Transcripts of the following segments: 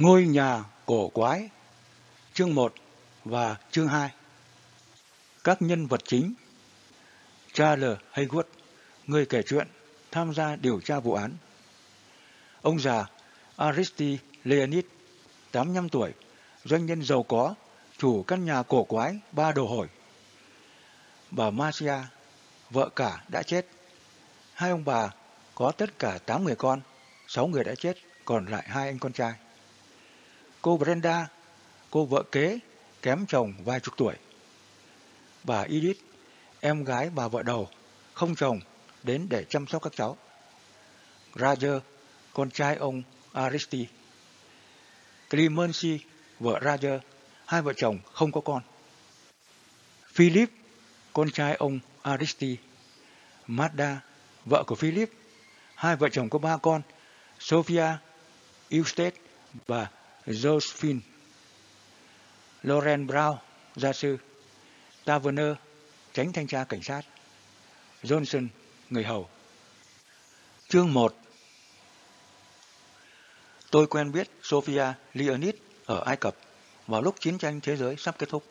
Ngôi nhà cổ quái Chương 1 và chương 2 Các nhân vật chính Charles Haywood, người kể chuyện, tham gia điều tra vụ án. Ông già Aristi Leonid, 85 tuổi, doanh nhân giàu có, chủ căn nhà cổ quái ba đồ hồi. Bà Marcia, vợ cả đã chết. Hai ông bà có tất cả 8 người con, 6 người đã chết, còn lại hai anh con trai. Cô Brenda, cô vợ kế, kém chồng vài chục tuổi. Bà Edith, em gái bà vợ đầu, không chồng, đến để chăm sóc các cháu. Roger, con trai ông Aristi. Clemency, vợ Roger, hai vợ chồng không có con. Philip, con trai ông Aristi. Mazda, vợ của Philip, hai vợ chồng có ba con, Sophia, Eustace và Josephine. Lauren Brown, gia sư. Taverner, tránh thanh tra cảnh sát. Johnson, người hầu. Chương 1 Tôi quen biết Sophia Leonid ở Ai Cập vào lúc chiến tranh thế giới sắp kết thúc.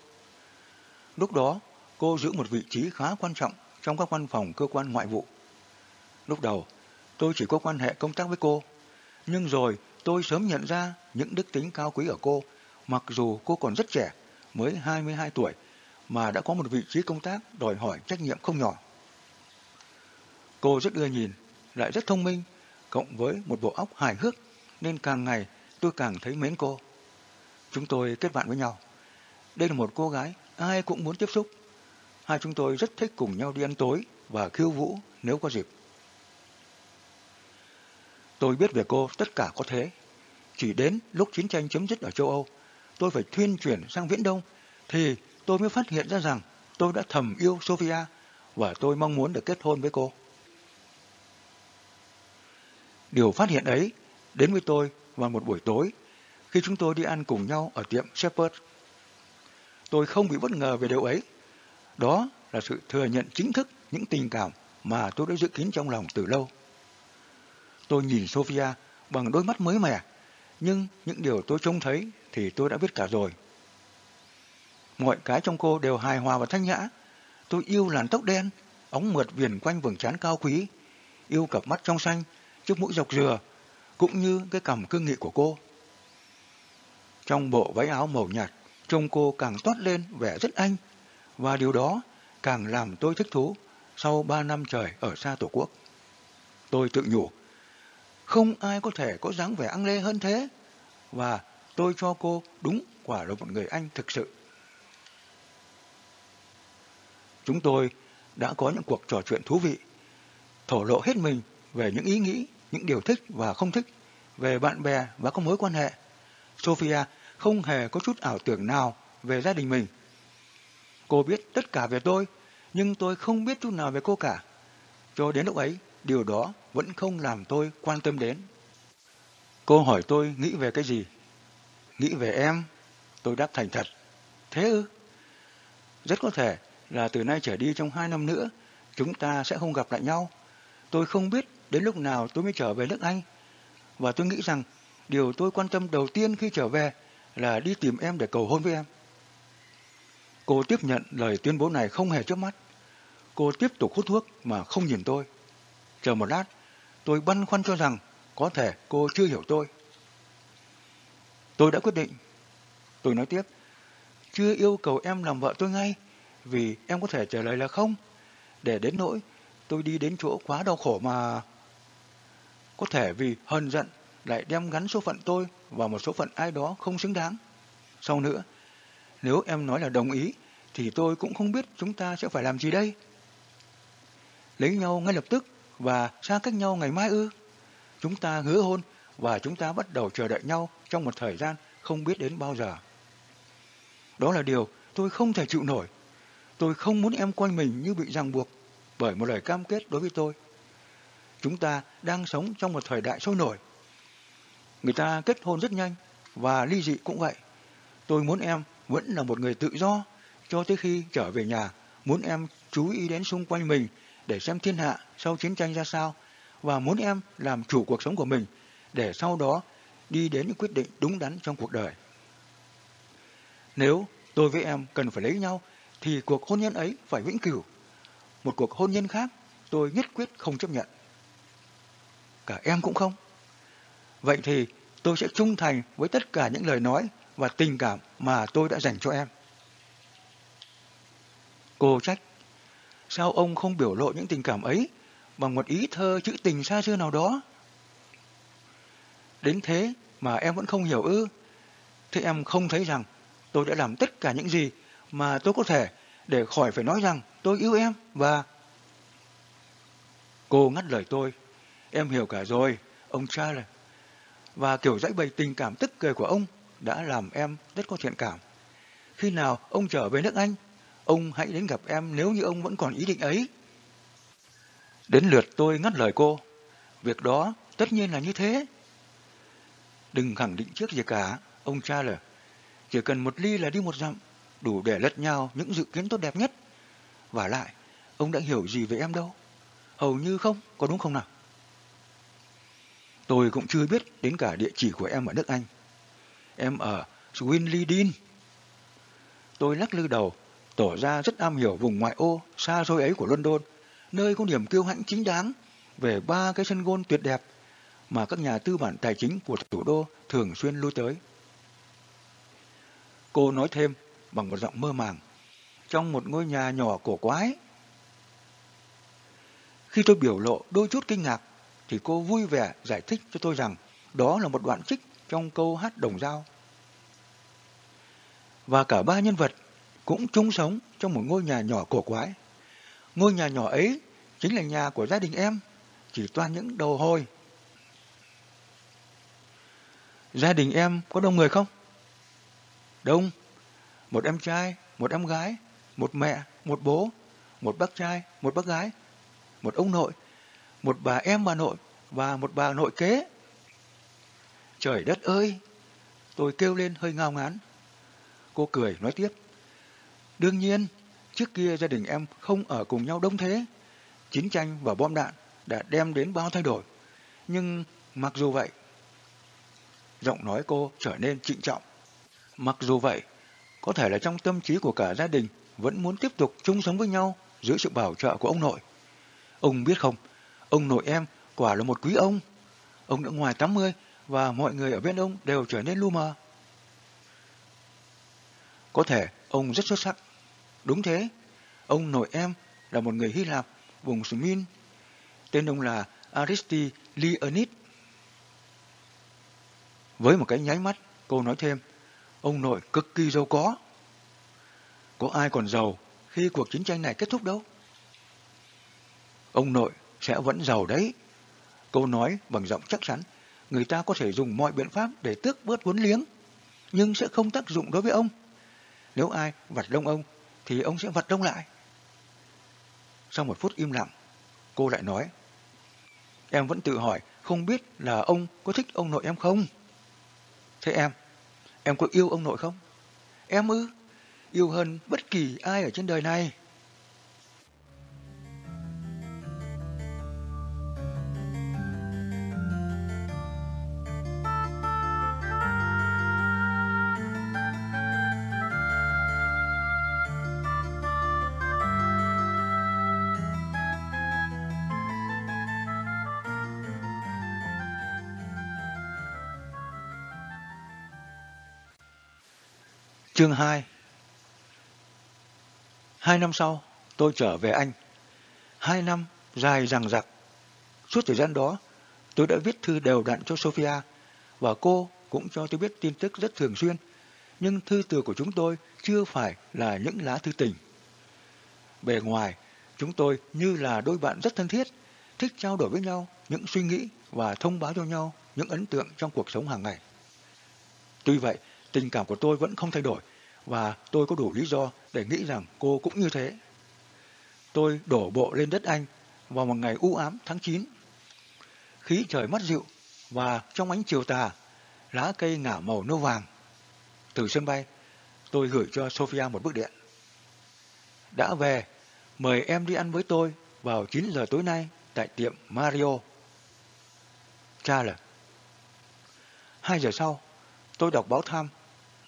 Lúc đó, cô giữ một vị trí khá quan trọng trong các văn phòng cơ quan ngoại vụ. Lúc đầu, tôi chỉ có quan hệ công tác với cô, nhưng rồi tôi sớm nhận ra những đức tính cao quý ở cô, mặc dù cô còn rất trẻ, mới 22 tuổi, mà đã có một vị trí công tác đòi hỏi trách nhiệm không nhỏ. Cô rất ưa nhìn, lại rất thông minh, cộng với một bộ óc hài hước, nên càng ngày tôi càng thấy mến cô. Chúng tôi kết bạn với nhau. Đây là một cô gái ai cũng muốn tiếp xúc. Hai chúng tôi rất thích cùng nhau đi ăn tối và khiêu vũ nếu có dịp. Tôi biết về cô tất cả có thế. Chỉ đến lúc chiến tranh chấm dứt ở châu Âu, tôi phải thuyên chuyển sang Viễn Đông, thì tôi mới phát hiện ra rằng tôi đã thầm yêu Sophia và tôi mong muốn được kết hôn với cô. Điều phát hiện ấy đến với tôi vào một buổi tối khi chúng tôi đi ăn cùng nhau ở tiệm Shepherd. Tôi không bị bất ngờ về điều ấy. Đó là sự thừa nhận chính thức những tình cảm mà tôi đã dự kiến trong lòng từ lâu. Tôi nhìn Sophia bằng đôi mắt mới mẻ, nhưng những điều tôi trông thấy thì tôi đã biết cả rồi. Mọi cái trong cô đều hài hòa và thanh nhã. Tôi yêu làn tóc đen, óng mượt viền quanh vầng trán cao quý, yêu cặp mắt trong xanh, chiếc mũi dọc dừa, cũng như cái cằm cương nghị của cô. Trong bộ váy áo màu nhạt, trông cô càng toát lên vẻ rất anh, và điều đó càng làm tôi thích thú sau ba năm trời ở xa Tổ quốc. Tôi tự nhủ, không ai có thể có dáng vẻ ăn lê hơn thế, và tôi cho cô đúng quả là một người anh thực sự. Chúng tôi đã có những cuộc trò chuyện thú vị, thổ lộ hết mình về những ý nghĩ, những điều thích và không thích, về bạn bè và các mối quan hệ. Sophia không hề có chút ảo tưởng nào về gia đình mình. Cô biết tất cả về tôi, nhưng tôi không biết chút nào về cô cả. Cho đến lúc ấy, điều đó vẫn không làm tôi quan tâm đến. Cô hỏi tôi nghĩ về cái gì? Nghĩ về em? Tôi đáp thành thật. Thế ư? Rất có thể là từ nay trở đi trong hai năm nữa, chúng ta sẽ không gặp lại nhau. Tôi không biết đến lúc nào tôi mới trở về nước Anh. Và tôi nghĩ rằng điều tôi quan tâm đầu tiên khi trở về là đi tìm em để cầu hôn với em. Cô tiếp nhận lời tuyên bố này không hề trước mắt. Cô tiếp tục hút thuốc mà không nhìn tôi. Chờ một lát, tôi băn khoăn cho rằng có thể cô chưa hiểu tôi. Tôi đã quyết định. Tôi nói tiếp, chưa yêu cầu em làm vợ tôi ngay, vì em có thể trả lời là không. Để đến nỗi tôi đi đến chỗ quá đau khổ mà... Có thể vì hờn giận lại đem gắn số phận tôi vào một số phận ai đó không xứng đáng. Sau nữa, nếu em nói là đồng ý, thì tôi cũng không biết chúng ta sẽ phải làm gì đây. Lấy nhau ngay lập tức và xa cách nhau ngày mai ư. Chúng ta hứa hôn và chúng ta bắt đầu chờ đợi nhau trong một thời gian không biết đến bao giờ. Đó là điều tôi không thể chịu nổi. Tôi không muốn em quanh mình như bị ràng buộc bởi một lời cam kết đối với tôi. Chúng ta đang sống trong một thời đại sôi nổi. Người ta kết hôn rất nhanh và ly dị cũng vậy. Tôi muốn em vẫn là một người tự do cho tới khi trở về nhà, muốn em chú ý đến xung quanh mình để xem thiên hạ sau chiến tranh ra sao và muốn em làm chủ cuộc sống của mình để sau đó đi đến những quyết định đúng đắn trong cuộc đời. Nếu tôi với em cần phải lấy nhau, thì cuộc hôn nhân ấy phải vĩnh cửu. Một cuộc hôn nhân khác, tôi nhất quyết không chấp nhận. Cả em cũng không. Vậy thì tôi sẽ trung thành với tất cả những lời nói và tình cảm mà tôi đã dành cho em. Cô trách, sao ông không biểu lộ những tình cảm ấy bằng một ý thơ chữ tình xa xưa nào đó? Đến thế mà em vẫn không hiểu ư? Thế em không thấy rằng tôi đã làm tất cả những gì mà tôi có thể để khỏi phải nói rằng tôi yêu em và... Cô ngắt lời tôi. Em hiểu cả rồi, ông Charles. Và kiểu dãy bày tình cảm tức cười của ông đã làm em rất có thiện cảm. Khi nào ông trở về nước Anh, ông hãy đến gặp em nếu như ông vẫn còn ý định ấy. Đến lượt tôi ngắt lời cô. Việc đó tất nhiên là như thế. Đừng khẳng định trước gì cả, ông cha là Chỉ cần một ly là đi một dặm, đủ để lật nhau những dự kiến tốt đẹp nhất. Và lại, ông đã hiểu gì về em đâu. Hầu như không, có đúng không nào? Tôi cũng chưa biết đến cả địa chỉ của em ở nước Anh. Em ở Swinley Tôi lắc lư đầu, tỏ ra rất am hiểu vùng ngoại ô xa xôi ấy của London, nơi có niềm kiêu hãnh chính đáng về ba cái sân golf tuyệt đẹp mà các nhà tư bản tài chính của thủ đô thường xuyên lui tới. Cô nói thêm bằng một giọng mơ màng, trong một ngôi nhà nhỏ cổ quái. Khi tôi biểu lộ đôi chút kinh ngạc, thì cô vui vẻ giải thích cho tôi rằng đó là một đoạn trích trong câu hát đồng dao. Và cả ba nhân vật cũng chung sống trong một ngôi nhà nhỏ cổ quái. Ngôi nhà nhỏ ấy chính là nhà của gia đình em, chỉ toàn những đầu hôi. Gia đình em có đông người không? Đông. Một em trai, một em gái, một mẹ, một bố, một bác trai, một bác gái, một ông nội, một bà em bà nội và một bà nội kế. Trời đất ơi! Tôi kêu lên hơi ngao ngán. Cô cười nói tiếp. Đương nhiên, trước kia gia đình em không ở cùng nhau đông thế. Chiến tranh và bom đạn đã đem đến bao thay đổi. Nhưng mặc dù vậy, giọng nói cô trở nên trịnh trọng. Mặc dù vậy, có thể là trong tâm trí của cả gia đình vẫn muốn tiếp tục chung sống với nhau dưới sự bảo trợ của ông nội. Ông biết không, ông nội em quả là một quý ông. Ông đã ngoài 80 và mọi người ở bên ông đều trở nên lu mờ. Có thể ông rất xuất sắc. Đúng thế, ông nội em là một người Hy Lạp, vùng Sumin. Tên ông là Aristi Leonid. Với một cái nháy mắt, cô nói thêm, ông nội cực kỳ giàu có. Có ai còn giàu khi cuộc chiến tranh này kết thúc đâu? Ông nội sẽ vẫn giàu đấy. Cô nói bằng giọng chắc chắn, người ta có thể dùng mọi biện pháp để tước bớt vốn liếng, nhưng sẽ không tác dụng đối với ông. Nếu ai vặt lông ông, thì ông sẽ vật đông lại. Sau một phút im lặng, cô lại nói, em vẫn tự hỏi không biết là ông có thích ông nội em không? Thế em, em có yêu ông nội không? Em ư? Yêu hơn bất kỳ ai ở trên đời này. Chương 2 Hai năm sau, tôi trở về Anh. Hai năm dài dằng dặc. Suốt thời gian đó, tôi đã viết thư đều đặn cho Sophia và cô cũng cho tôi biết tin tức rất thường xuyên. Nhưng thư từ của chúng tôi chưa phải là những lá thư tình. Bề ngoài, chúng tôi như là đôi bạn rất thân thiết, thích trao đổi với nhau những suy nghĩ và thông báo cho nhau những ấn tượng trong cuộc sống hàng ngày. Tuy vậy, tình cảm của tôi vẫn không thay đổi và tôi có đủ lý do để nghĩ rằng cô cũng như thế. Tôi đổ bộ lên đất Anh vào một ngày u ám tháng 9. Khí trời mất dịu và trong ánh chiều tà, lá cây ngả màu nâu vàng. Từ sân bay, tôi gửi cho Sophia một bức điện. Đã về, mời em đi ăn với tôi vào 9 giờ tối nay tại tiệm Mario. là Hai giờ sau, tôi đọc báo tham,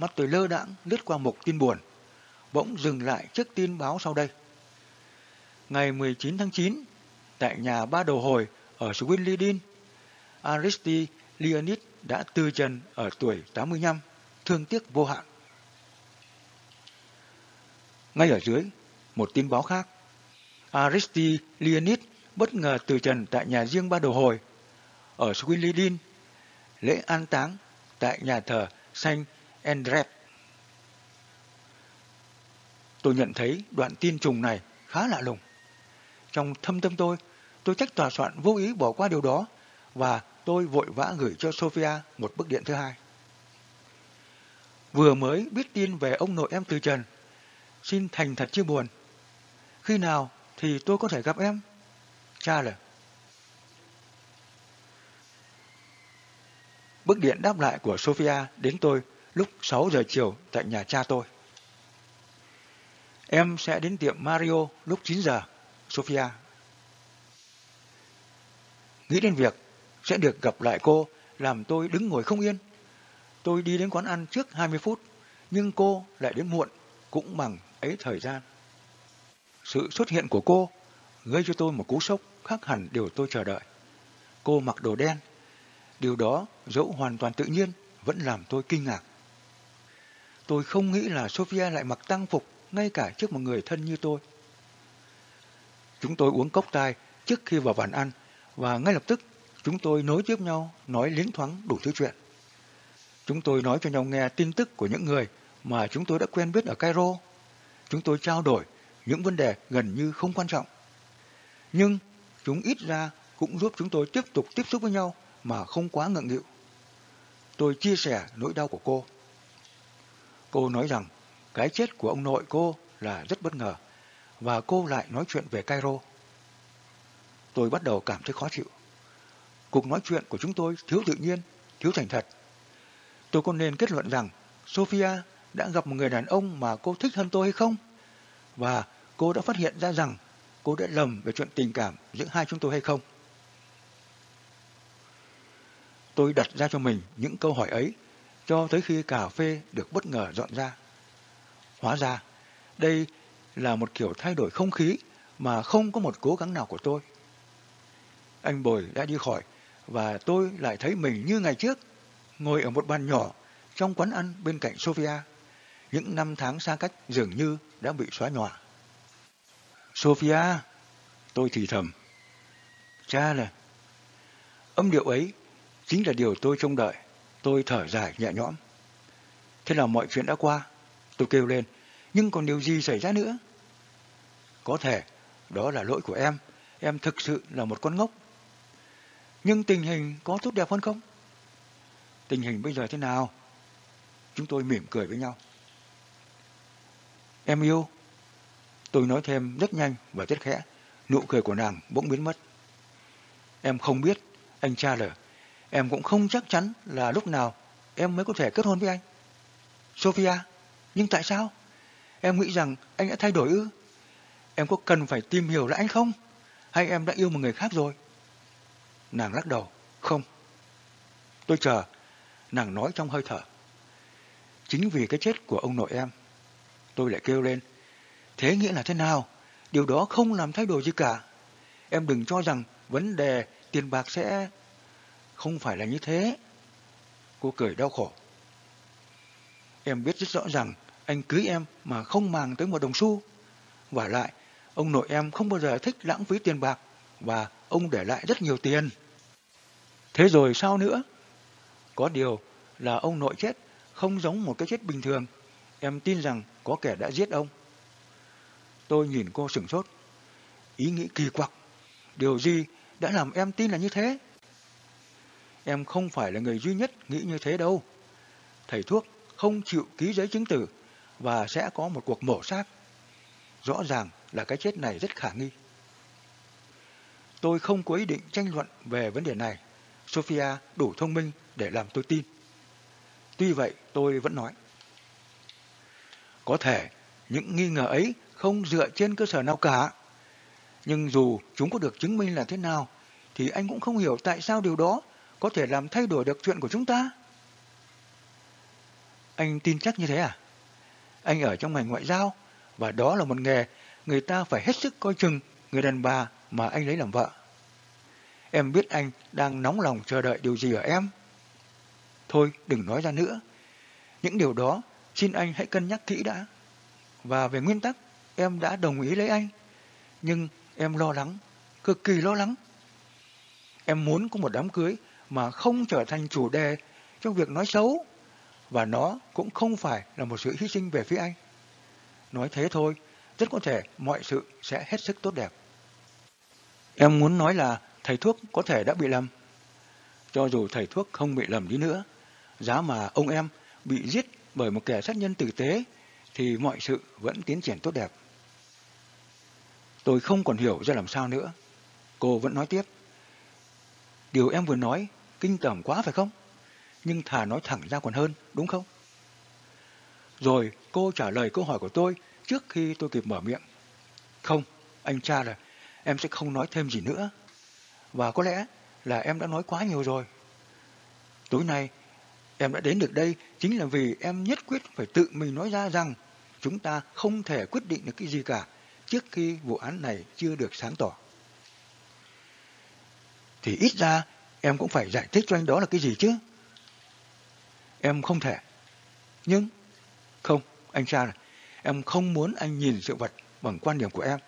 mắt tôi lơ đãng lướt qua mục tin buồn, bỗng dừng lại trước tin báo sau đây. Ngày 19 tháng 9, tại nhà ba đầu hồi ở Swinlidin, Aristi Leonid đã từ trần ở tuổi 85, thương tiếc vô hạn. Ngay ở dưới, một tin báo khác. Aristi Leonid bất ngờ từ trần tại nhà riêng ba đầu hồi ở Swinlidin, lễ an táng tại nhà thờ Saint Andrew. Tôi nhận thấy đoạn tin trùng này khá lạ lùng. Trong thâm tâm tôi, tôi trách tòa soạn vô ý bỏ qua điều đó và tôi vội vã gửi cho Sophia một bức điện thứ hai. Vừa mới biết tin về ông nội em từ trần, xin thành thật chia buồn. Khi nào thì tôi có thể gặp em? Cha là. Bức điện đáp lại của Sophia đến tôi lúc 6 giờ chiều tại nhà cha tôi. Em sẽ đến tiệm Mario lúc 9 giờ, Sophia. Nghĩ đến việc sẽ được gặp lại cô làm tôi đứng ngồi không yên. Tôi đi đến quán ăn trước 20 phút, nhưng cô lại đến muộn, cũng bằng ấy thời gian. Sự xuất hiện của cô gây cho tôi một cú sốc khác hẳn điều tôi chờ đợi. Cô mặc đồ đen. Điều đó, dẫu hoàn toàn tự nhiên, vẫn làm tôi kinh ngạc. Tôi không nghĩ là Sophia lại mặc tăng phục ngay cả trước một người thân như tôi. Chúng tôi uống cốc tai trước khi vào bàn ăn và ngay lập tức chúng tôi nối tiếp nhau, nói liến thoáng đủ thứ chuyện. Chúng tôi nói cho nhau nghe tin tức của những người mà chúng tôi đã quen biết ở Cairo. Chúng tôi trao đổi những vấn đề gần như không quan trọng. Nhưng chúng ít ra cũng giúp chúng tôi tiếp tục tiếp xúc với nhau mà không quá ngượng nghịu. Tôi chia sẻ nỗi đau của cô. Cô nói rằng cái chết của ông nội cô là rất bất ngờ và cô lại nói chuyện về Cairo. Tôi bắt đầu cảm thấy khó chịu. Cuộc nói chuyện của chúng tôi thiếu tự nhiên, thiếu thành thật. Tôi có nên kết luận rằng Sophia đã gặp một người đàn ông mà cô thích hơn tôi hay không? Và cô đã phát hiện ra rằng cô đã lầm về chuyện tình cảm giữa hai chúng tôi hay không? Tôi đặt ra cho mình những câu hỏi ấy cho tới khi cà phê được bất ngờ dọn ra. Hóa ra, đây là một kiểu thay đổi không khí mà không có một cố gắng nào của tôi. Anh Bồi đã đi khỏi và tôi lại thấy mình như ngày trước, ngồi ở một bàn nhỏ trong quán ăn bên cạnh Sophia. Những năm tháng xa cách dường như đã bị xóa nhòa. Sophia, tôi thì thầm. Cha là... Âm điệu ấy chính là điều tôi trông đợi. Tôi thở dài nhẹ nhõm. Thế là mọi chuyện đã qua. Tôi kêu lên. Nhưng còn điều gì xảy ra nữa? Có thể đó là lỗi của em. Em thực sự là một con ngốc. Nhưng tình hình có tốt đẹp hơn không? Tình hình bây giờ thế nào? Chúng tôi mỉm cười với nhau. Em yêu. Tôi nói thêm rất nhanh và rất khẽ. Nụ cười của nàng bỗng biến mất. Em không biết, anh cha là Em cũng không chắc chắn là lúc nào em mới có thể kết hôn với anh. Sophia, nhưng tại sao? Em nghĩ rằng anh đã thay đổi ư? Em có cần phải tìm hiểu lại anh không? Hay em đã yêu một người khác rồi? Nàng lắc đầu. Không. Tôi chờ. Nàng nói trong hơi thở. Chính vì cái chết của ông nội em. Tôi lại kêu lên. Thế nghĩa là thế nào? Điều đó không làm thay đổi gì cả. Em đừng cho rằng vấn đề tiền bạc sẽ... Không phải là như thế. Cô cười đau khổ. Em biết rất rõ rằng anh cưới em mà không màng tới một đồng xu. Và lại, ông nội em không bao giờ thích lãng phí tiền bạc và ông để lại rất nhiều tiền. Thế rồi sao nữa? Có điều là ông nội chết không giống một cái chết bình thường. Em tin rằng có kẻ đã giết ông. Tôi nhìn cô sửng sốt. Ý nghĩ kỳ quặc. Điều gì đã làm em tin là như thế? Em không phải là người duy nhất nghĩ như thế đâu. Thầy thuốc không chịu ký giấy chứng tử và sẽ có một cuộc mổ xác. Rõ ràng là cái chết này rất khả nghi. Tôi không có ý định tranh luận về vấn đề này. Sophia đủ thông minh để làm tôi tin. Tuy vậy tôi vẫn nói. Có thể những nghi ngờ ấy không dựa trên cơ sở nào cả. Nhưng dù chúng có được chứng minh là thế nào, thì anh cũng không hiểu tại sao điều đó có thể làm thay đổi được chuyện của chúng ta. Anh tin chắc như thế à? Anh ở trong ngành ngoại giao, và đó là một nghề người ta phải hết sức coi chừng người đàn bà mà anh lấy làm vợ. Em biết anh đang nóng lòng chờ đợi điều gì ở em. Thôi, đừng nói ra nữa. Những điều đó, xin anh hãy cân nhắc kỹ đã. Và về nguyên tắc, em đã đồng ý lấy anh. Nhưng em lo lắng, cực kỳ lo lắng. Em muốn có một đám cưới mà không trở thành chủ đề trong việc nói xấu. Và nó cũng không phải là một sự hy sinh về phía anh. Nói thế thôi, rất có thể mọi sự sẽ hết sức tốt đẹp. Em muốn nói là thầy thuốc có thể đã bị lầm. Cho dù thầy thuốc không bị lầm đi nữa, giá mà ông em bị giết bởi một kẻ sát nhân tử tế thì mọi sự vẫn tiến triển tốt đẹp. Tôi không còn hiểu ra làm sao nữa. Cô vẫn nói tiếp. Điều em vừa nói kinh tởm quá phải không? Nhưng thà nói thẳng ra còn hơn, đúng không? Rồi cô trả lời câu hỏi của tôi trước khi tôi kịp mở miệng. Không, anh cha là em sẽ không nói thêm gì nữa. Và có lẽ là em đã nói quá nhiều rồi. Tối nay, em đã đến được đây chính là vì em nhất quyết phải tự mình nói ra rằng chúng ta không thể quyết định được cái gì cả trước khi vụ án này chưa được sáng tỏ. Thì ít ra em cũng phải giải thích cho anh đó là cái gì chứ. Em không thể. Nhưng, không, anh cha này, em không muốn anh nhìn sự vật bằng quan điểm của em.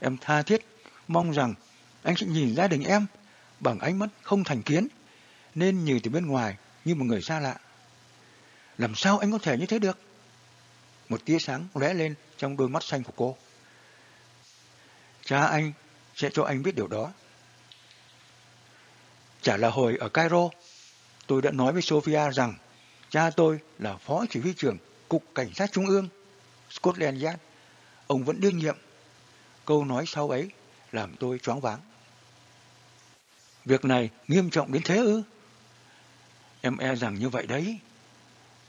Em tha thiết, mong rằng anh sẽ nhìn gia đình em bằng ánh mắt không thành kiến, nên nhìn từ bên ngoài như một người xa lạ. Làm sao anh có thể như thế được? Một tia sáng lóe lên trong đôi mắt xanh của cô. Cha anh sẽ cho anh biết điều đó. Chả là hồi ở Cairo, tôi đã nói với Sophia rằng cha tôi là phó chỉ huy trưởng Cục Cảnh sát Trung ương, Scotland Yard. Ông vẫn đương nhiệm. Câu nói sau ấy làm tôi choáng váng. Việc này nghiêm trọng đến thế ư? Em e rằng như vậy đấy.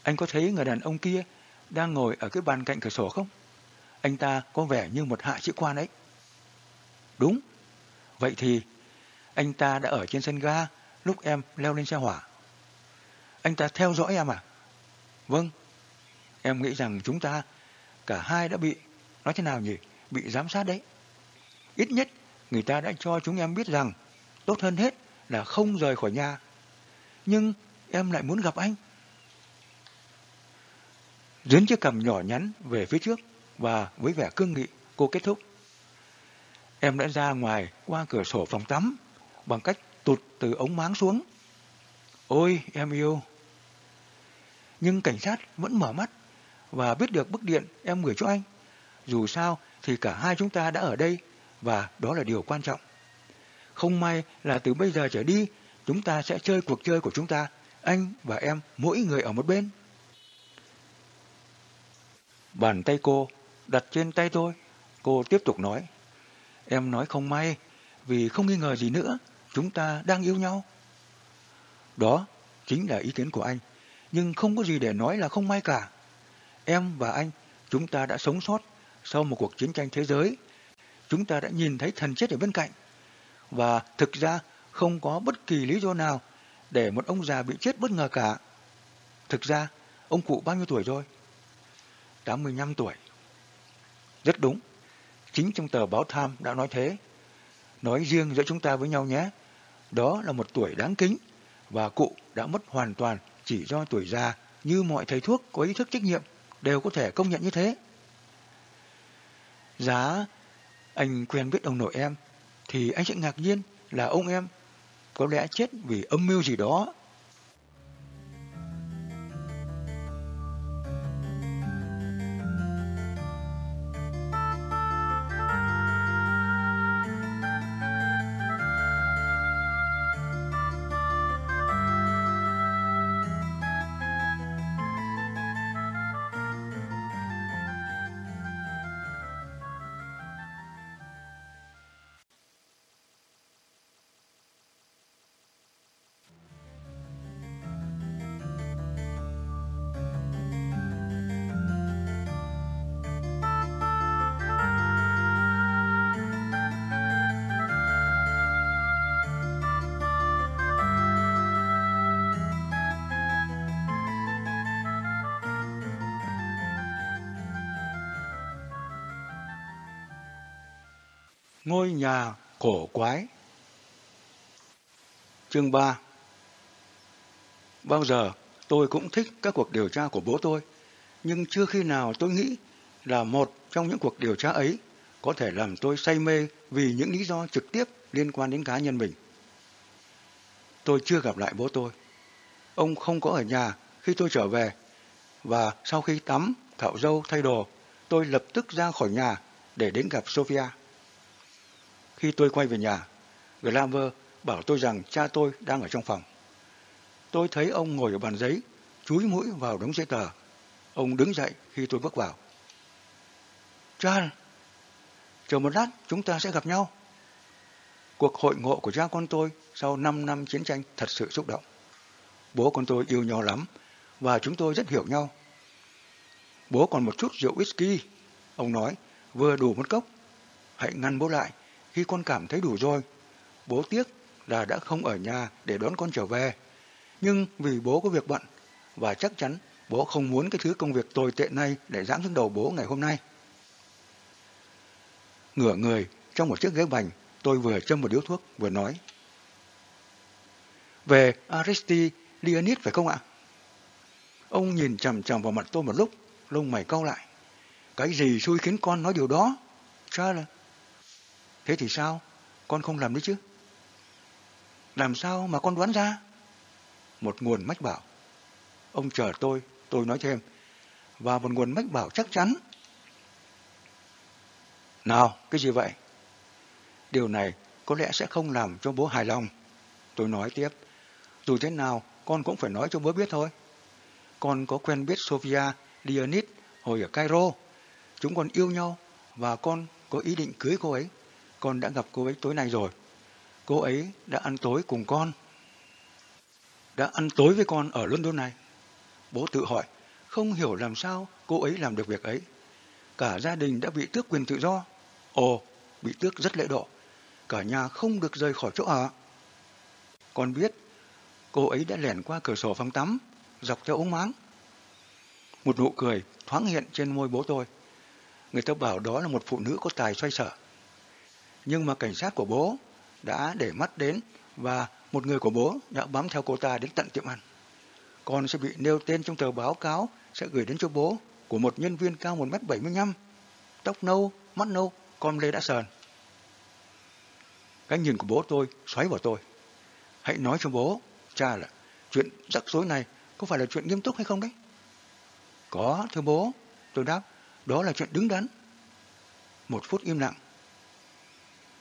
Anh có thấy người đàn ông kia đang ngồi ở cái bàn cạnh cửa sổ không? Anh ta có vẻ như một hạ sĩ quan ấy. Đúng. Vậy thì anh ta đã ở trên sân ga lúc em leo lên xe hỏa. Anh ta theo dõi em à? Vâng. Em nghĩ rằng chúng ta cả hai đã bị, nói thế nào nhỉ, bị giám sát đấy. Ít nhất người ta đã cho chúng em biết rằng tốt hơn hết là không rời khỏi nhà. Nhưng em lại muốn gặp anh. Dướn chiếc cầm nhỏ nhắn về phía trước và với vẻ cương nghị cô kết thúc. Em đã ra ngoài qua cửa sổ phòng tắm bằng cách tụt từ ống máng xuống. Ôi em yêu! Nhưng cảnh sát vẫn mở mắt và biết được bức điện em gửi cho anh. Dù sao thì cả hai chúng ta đã ở đây và đó là điều quan trọng. Không may là từ bây giờ trở đi chúng ta sẽ chơi cuộc chơi của chúng ta, anh và em mỗi người ở một bên. Bàn tay cô đặt trên tay tôi, cô tiếp tục nói. Em nói không may, vì không nghi ngờ gì nữa, chúng ta đang yêu nhau. Đó chính là ý kiến của anh, nhưng không có gì để nói là không may cả. Em và anh, chúng ta đã sống sót sau một cuộc chiến tranh thế giới. Chúng ta đã nhìn thấy thần chết ở bên cạnh. Và thực ra không có bất kỳ lý do nào để một ông già bị chết bất ngờ cả. Thực ra, ông cụ bao nhiêu tuổi rồi? 85 tuổi. Rất đúng. Chính trong tờ báo Time đã nói thế. Nói riêng giữa chúng ta với nhau nhé. Đó là một tuổi đáng kính, và cụ đã mất hoàn toàn chỉ do tuổi già như mọi thầy thuốc có ý thức trách nhiệm đều có thể công nhận như thế. Giá anh quen biết ông nội em thì anh sẽ ngạc nhiên là ông em có lẽ chết vì âm mưu gì đó Ngôi nhà cổ quái Chương 3 Bao giờ tôi cũng thích các cuộc điều tra của bố tôi, nhưng chưa khi nào tôi nghĩ là một trong những cuộc điều tra ấy có thể làm tôi say mê vì những lý do trực tiếp liên quan đến cá nhân mình. Tôi chưa gặp lại bố tôi. Ông không có ở nhà khi tôi trở về và sau khi tắm, cạo râu, thay đồ, tôi lập tức ra khỏi nhà để đến gặp Sophia. Khi tôi quay về nhà, Glamour bảo tôi rằng cha tôi đang ở trong phòng. Tôi thấy ông ngồi ở bàn giấy, chúi mũi vào đống giấy tờ. Ông đứng dậy khi tôi bước vào. Cha, chờ một lát chúng ta sẽ gặp nhau. Cuộc hội ngộ của cha con tôi sau 5 năm chiến tranh thật sự xúc động. Bố con tôi yêu nhau lắm và chúng tôi rất hiểu nhau. Bố còn một chút rượu whisky. Ông nói, vừa đủ một cốc. Hãy ngăn bố lại khi con cảm thấy đủ rồi. Bố tiếc là đã không ở nhà để đón con trở về. Nhưng vì bố có việc bận và chắc chắn bố không muốn cái thứ công việc tồi tệ này để giáng xuống đầu bố ngày hôm nay. Ngửa người trong một chiếc ghế bành, tôi vừa châm một điếu thuốc vừa nói. Về Aristi Leonid phải không ạ? Ông nhìn chầm chầm vào mặt tôi một lúc, lông mày cau lại. Cái gì xui khiến con nói điều đó? Cha là... Thế thì sao? Con không làm đấy chứ? Làm sao mà con đoán ra? Một nguồn mách bảo. Ông chờ tôi, tôi nói thêm. Và một nguồn mách bảo chắc chắn. Nào, cái gì vậy? Điều này có lẽ sẽ không làm cho bố hài lòng. Tôi nói tiếp. Dù thế nào, con cũng phải nói cho bố biết thôi. Con có quen biết Sofia Dionys hồi ở Cairo. Chúng con yêu nhau và con có ý định cưới cô ấy. Con đã gặp cô ấy tối nay rồi. Cô ấy đã ăn tối cùng con. Đã ăn tối với con ở London này. Bố tự hỏi, không hiểu làm sao cô ấy làm được việc ấy. Cả gia đình đã bị tước quyền tự do. Ồ, bị tước rất lễ độ. Cả nhà không được rời khỏi chỗ ở. Con biết, cô ấy đã lẻn qua cửa sổ phòng tắm, dọc theo ống máng. Một nụ cười thoáng hiện trên môi bố tôi. Người ta bảo đó là một phụ nữ có tài xoay sở. Nhưng mà cảnh sát của bố đã để mắt đến và một người của bố đã bám theo cô ta đến tận tiệm ăn. Con sẽ bị nêu tên trong tờ báo cáo sẽ gửi đến cho bố của một nhân viên cao 1m75, tóc nâu, mắt nâu, con lê đã sờn. Cái nhìn của bố tôi xoáy vào tôi. Hãy nói cho bố, cha là chuyện rắc rối này có phải là chuyện nghiêm túc hay không đấy? Có, thưa bố. Tôi đáp, đó là chuyện đứng đắn. Một phút im lặng.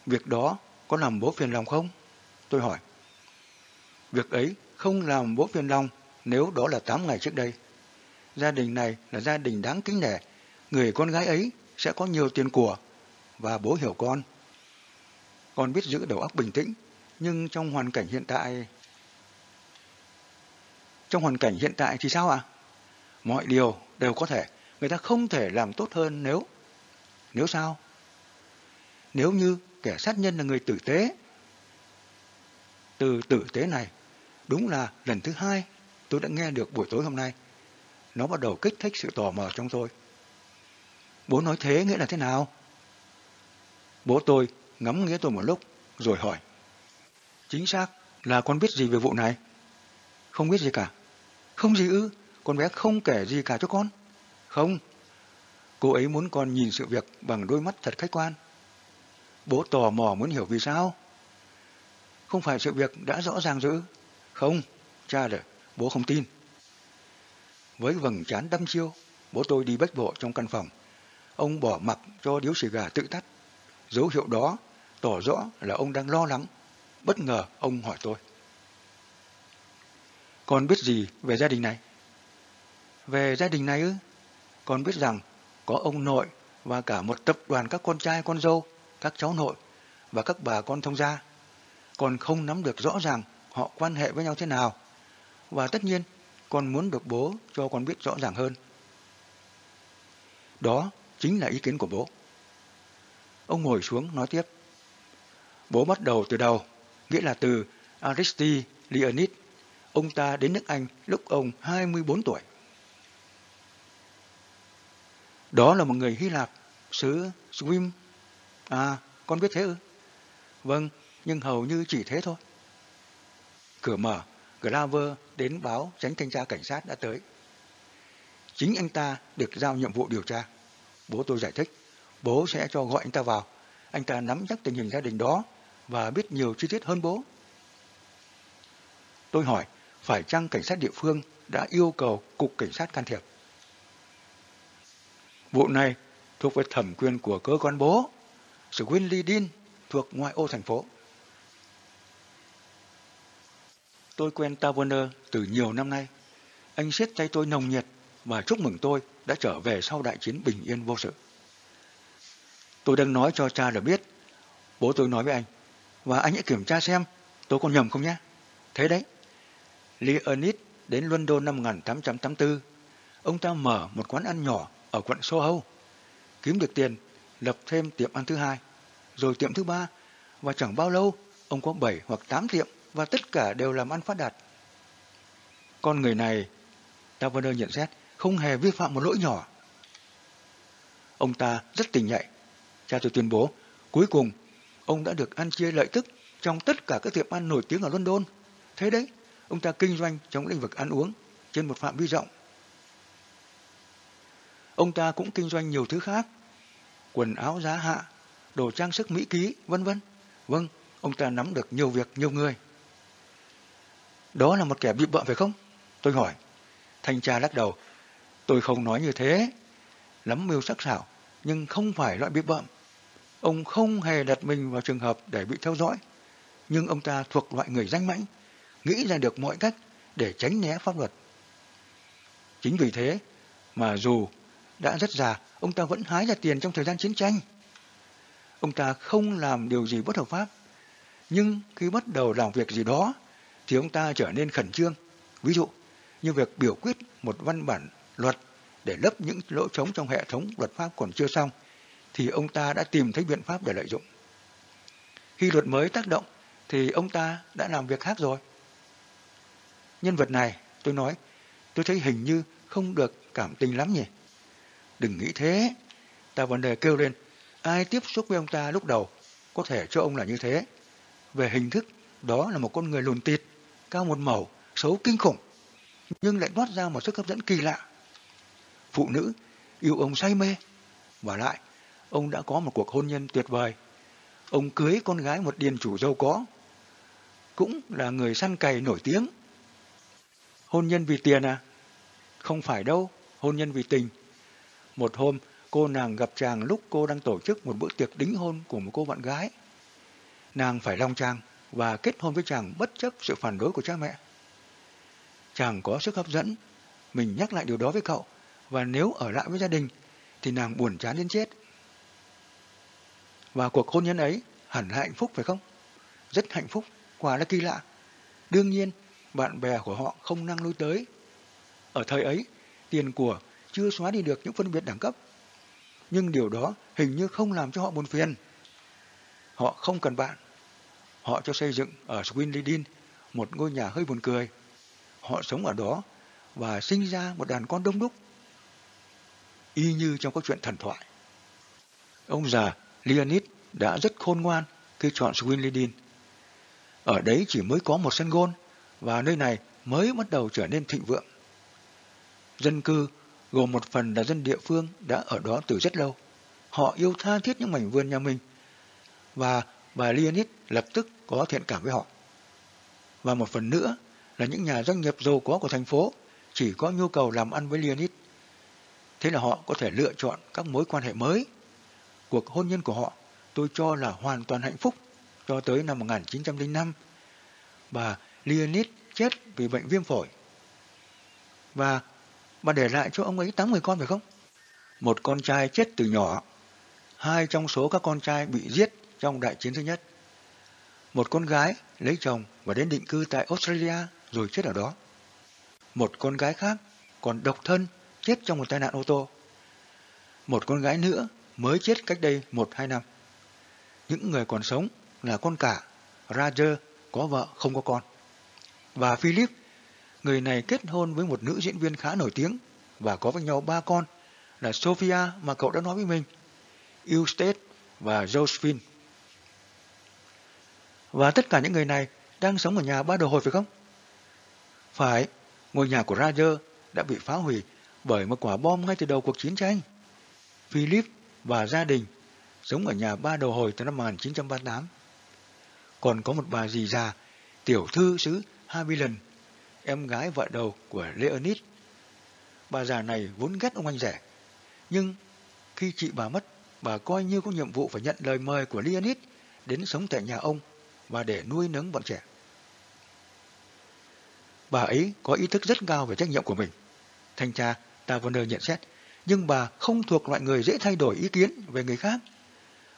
Việc đó có làm bố phiền lòng không? Tôi hỏi. Việc ấy không làm bố phiền lòng nếu đó là 8 ngày trước đây. Gia đình này là gia đình đáng kính nể. Người con gái ấy sẽ có nhiều tiền của và bố hiểu con. Con biết giữ đầu óc bình tĩnh, nhưng trong hoàn cảnh hiện tại... Trong hoàn cảnh hiện tại thì sao ạ? Mọi điều đều có thể. Người ta không thể làm tốt hơn nếu... Nếu sao? Nếu như kẻ sát nhân là người tử tế. Từ tử tế này, đúng là lần thứ hai tôi đã nghe được buổi tối hôm nay. Nó bắt đầu kích thích sự tò mò trong tôi. Bố nói thế nghĩa là thế nào? Bố tôi ngắm nghĩa tôi một lúc, rồi hỏi. Chính xác là con biết gì về vụ này? Không biết gì cả. Không gì ư? Con bé không kể gì cả cho con. Không. Cô ấy muốn con nhìn sự việc bằng đôi mắt thật khách quan. Bố tò mò muốn hiểu vì sao? Không phải sự việc đã rõ ràng dữ Không, cha rồi, bố không tin. Với vầng trán đâm chiêu, bố tôi đi bách bộ trong căn phòng. Ông bỏ mặc cho điếu xì gà tự tắt. Dấu hiệu đó tỏ rõ là ông đang lo lắng. Bất ngờ ông hỏi tôi. Con biết gì về gia đình này? Về gia đình này ư? Con biết rằng có ông nội và cả một tập đoàn các con trai con dâu các cháu nội và các bà con thông gia, còn không nắm được rõ ràng họ quan hệ với nhau thế nào. Và tất nhiên, con muốn được bố cho con biết rõ ràng hơn. Đó chính là ý kiến của bố. Ông ngồi xuống nói tiếp. Bố bắt đầu từ đầu, nghĩa là từ Aristi Leonid. Ông ta đến nước Anh lúc ông 24 tuổi. Đó là một người Hy Lạp, xứ Swim À, con biết thế ư? Vâng, nhưng hầu như chỉ thế thôi. Cửa mở, Glover đến báo tránh thanh tra cảnh sát đã tới. Chính anh ta được giao nhiệm vụ điều tra. Bố tôi giải thích, bố sẽ cho gọi anh ta vào. Anh ta nắm chắc tình hình gia đình đó và biết nhiều chi tiết hơn bố. Tôi hỏi, phải chăng cảnh sát địa phương đã yêu cầu cục cảnh sát can thiệp? Vụ này thuộc về thẩm quyền của cơ quan bố, Swinley Dean thuộc ngoại ô thành phố. Tôi quen Taverner từ nhiều năm nay. Anh siết tay tôi nồng nhiệt và chúc mừng tôi đã trở về sau đại chiến bình yên vô sự. Tôi đang nói cho cha được biết. Bố tôi nói với anh. Và anh hãy kiểm tra xem tôi có nhầm không nhé. Thế đấy. Leonid đến London năm 1884. Ông ta mở một quán ăn nhỏ ở quận Soho. Kiếm được tiền, lập thêm tiệm ăn thứ hai, rồi tiệm thứ ba. Và chẳng bao lâu, ông có 7 hoặc 8 tiệm và tất cả đều làm ăn phát đạt. Con người này, Taverner nhận xét, không hề vi phạm một lỗi nhỏ. Ông ta rất tình nhạy. Cha tôi tuyên bố, cuối cùng, ông đã được ăn chia lợi tức trong tất cả các tiệm ăn nổi tiếng ở London. Thế đấy, ông ta kinh doanh trong lĩnh vực ăn uống trên một phạm vi rộng. Ông ta cũng kinh doanh nhiều thứ khác, quần áo giá hạ, đồ trang sức mỹ ký, vân vân. Vâng, ông ta nắm được nhiều việc, nhiều người. Đó là một kẻ bị bợm phải không? Tôi hỏi. Thanh tra lắc đầu. Tôi không nói như thế. Lắm mưu sắc sảo, nhưng không phải loại bị bợm. Ông không hề đặt mình vào trường hợp để bị theo dõi. Nhưng ông ta thuộc loại người danh mãnh, nghĩ ra được mọi cách để tránh né pháp luật. Chính vì thế mà dù đã rất già, ông ta vẫn hái ra tiền trong thời gian chiến tranh. Ông ta không làm điều gì bất hợp pháp, nhưng khi bắt đầu làm việc gì đó thì ông ta trở nên khẩn trương. Ví dụ như việc biểu quyết một văn bản luật để lấp những lỗ trống trong hệ thống luật pháp còn chưa xong, thì ông ta đã tìm thấy biện pháp để lợi dụng. Khi luật mới tác động, thì ông ta đã làm việc khác rồi. Nhân vật này, tôi nói, tôi thấy hình như không được cảm tình lắm nhỉ. Đừng nghĩ thế. Ta vấn đề kêu lên, ai tiếp xúc với ông ta lúc đầu có thể cho ông là như thế. Về hình thức, đó là một con người lùn tịt, cao một màu, xấu kinh khủng, nhưng lại toát ra một sức hấp dẫn kỳ lạ. Phụ nữ yêu ông say mê, và lại ông đã có một cuộc hôn nhân tuyệt vời. Ông cưới con gái một điền chủ giàu có, cũng là người săn cày nổi tiếng. Hôn nhân vì tiền à? Không phải đâu, hôn nhân vì tình. Một hôm, cô nàng gặp chàng lúc cô đang tổ chức một bữa tiệc đính hôn của một cô bạn gái. Nàng phải long trang và kết hôn với chàng bất chấp sự phản đối của cha mẹ. Chàng có sức hấp dẫn, mình nhắc lại điều đó với cậu, và nếu ở lại với gia đình thì nàng buồn chán đến chết. Và cuộc hôn nhân ấy hẳn là hạnh phúc phải không? Rất hạnh phúc, quả là kỳ lạ. Đương nhiên, bạn bè của họ không năng lui tới. Ở thời ấy, tiền của chưa xóa đi được những phân biệt đẳng cấp. Nhưng điều đó hình như không làm cho họ buồn phiền. Họ không cần bạn, Họ cho xây dựng ở Swinley một ngôi nhà hơi buồn cười. Họ sống ở đó và sinh ra một đàn con đông đúc. Y như trong các chuyện thần thoại. Ông già Leonid đã rất khôn ngoan khi chọn Swinley Ở đấy chỉ mới có một sân gôn và nơi này mới bắt đầu trở nên thịnh vượng. Dân cư gồm một phần là dân địa phương đã ở đó từ rất lâu. Họ yêu tha thiết những mảnh vườn nhà mình, và bà Leonid lập tức có thiện cảm với họ. Và một phần nữa là những nhà doanh nghiệp giàu có của thành phố chỉ có nhu cầu làm ăn với Leonid. Thế là họ có thể lựa chọn các mối quan hệ mới. Cuộc hôn nhân của họ tôi cho là hoàn toàn hạnh phúc cho tới năm 1905. Bà Leonid chết vì bệnh viêm phổi. Và bà để lại cho ông ấy 8 người con phải không? Một con trai chết từ nhỏ. Hai trong số các con trai bị giết trong đại chiến thứ nhất. Một con gái lấy chồng và đến định cư tại Australia rồi chết ở đó. Một con gái khác còn độc thân chết trong một tai nạn ô tô. Một con gái nữa mới chết cách đây một hai năm. Những người còn sống là con cả, Roger có vợ không có con. Và Philip, người này kết hôn với một nữ diễn viên khá nổi tiếng và có với nhau ba con là Sophia mà cậu đã nói với mình, Eustace và Josephine. Và tất cả những người này đang sống ở nhà ba đầu hồi phải không? Phải, ngôi nhà của Roger đã bị phá hủy bởi một quả bom ngay từ đầu cuộc chiến tranh. Philip và gia đình sống ở nhà ba đầu hồi từ năm 1938. Còn có một bà dì già, tiểu thư xứ Haviland, em gái vợ đầu của Leonid. Bà già này vốn ghét ông anh rẻ, nhưng khi chị bà mất, bà coi như có nhiệm vụ phải nhận lời mời của Leonid đến sống tại nhà ông và để nuôi nấng bọn trẻ. Bà ấy có ý thức rất cao về trách nhiệm của mình. Thanh tra Taverner nhận xét, nhưng bà không thuộc loại người dễ thay đổi ý kiến về người khác.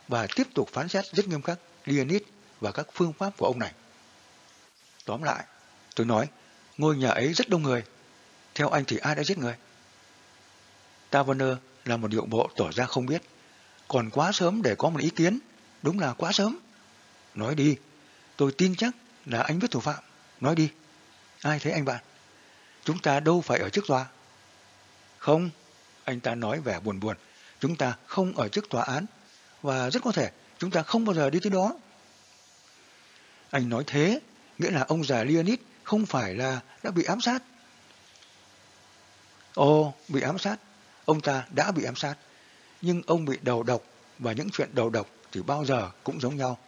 Bà tiếp tục phán xét rất nghiêm khắc Leonid và các phương pháp của ông này. Tóm lại, tôi nói, ngôi nhà ấy rất đông người. Theo anh thì ai đã giết người? Taverner là một điệu bộ tỏ ra không biết. Còn quá sớm để có một ý kiến, đúng là quá sớm. Nói đi, tôi tin chắc là anh biết thủ phạm. Nói đi. Ai thấy anh bạn? Chúng ta đâu phải ở trước tòa. Không, anh ta nói vẻ buồn buồn. Chúng ta không ở trước tòa án. Và rất có thể chúng ta không bao giờ đi tới đó. Anh nói thế, nghĩa là ông già Leonid không phải là đã bị ám sát. Ồ, bị ám sát. Ông ta đã bị ám sát. Nhưng ông bị đầu độc và những chuyện đầu độc thì bao giờ cũng giống nhau.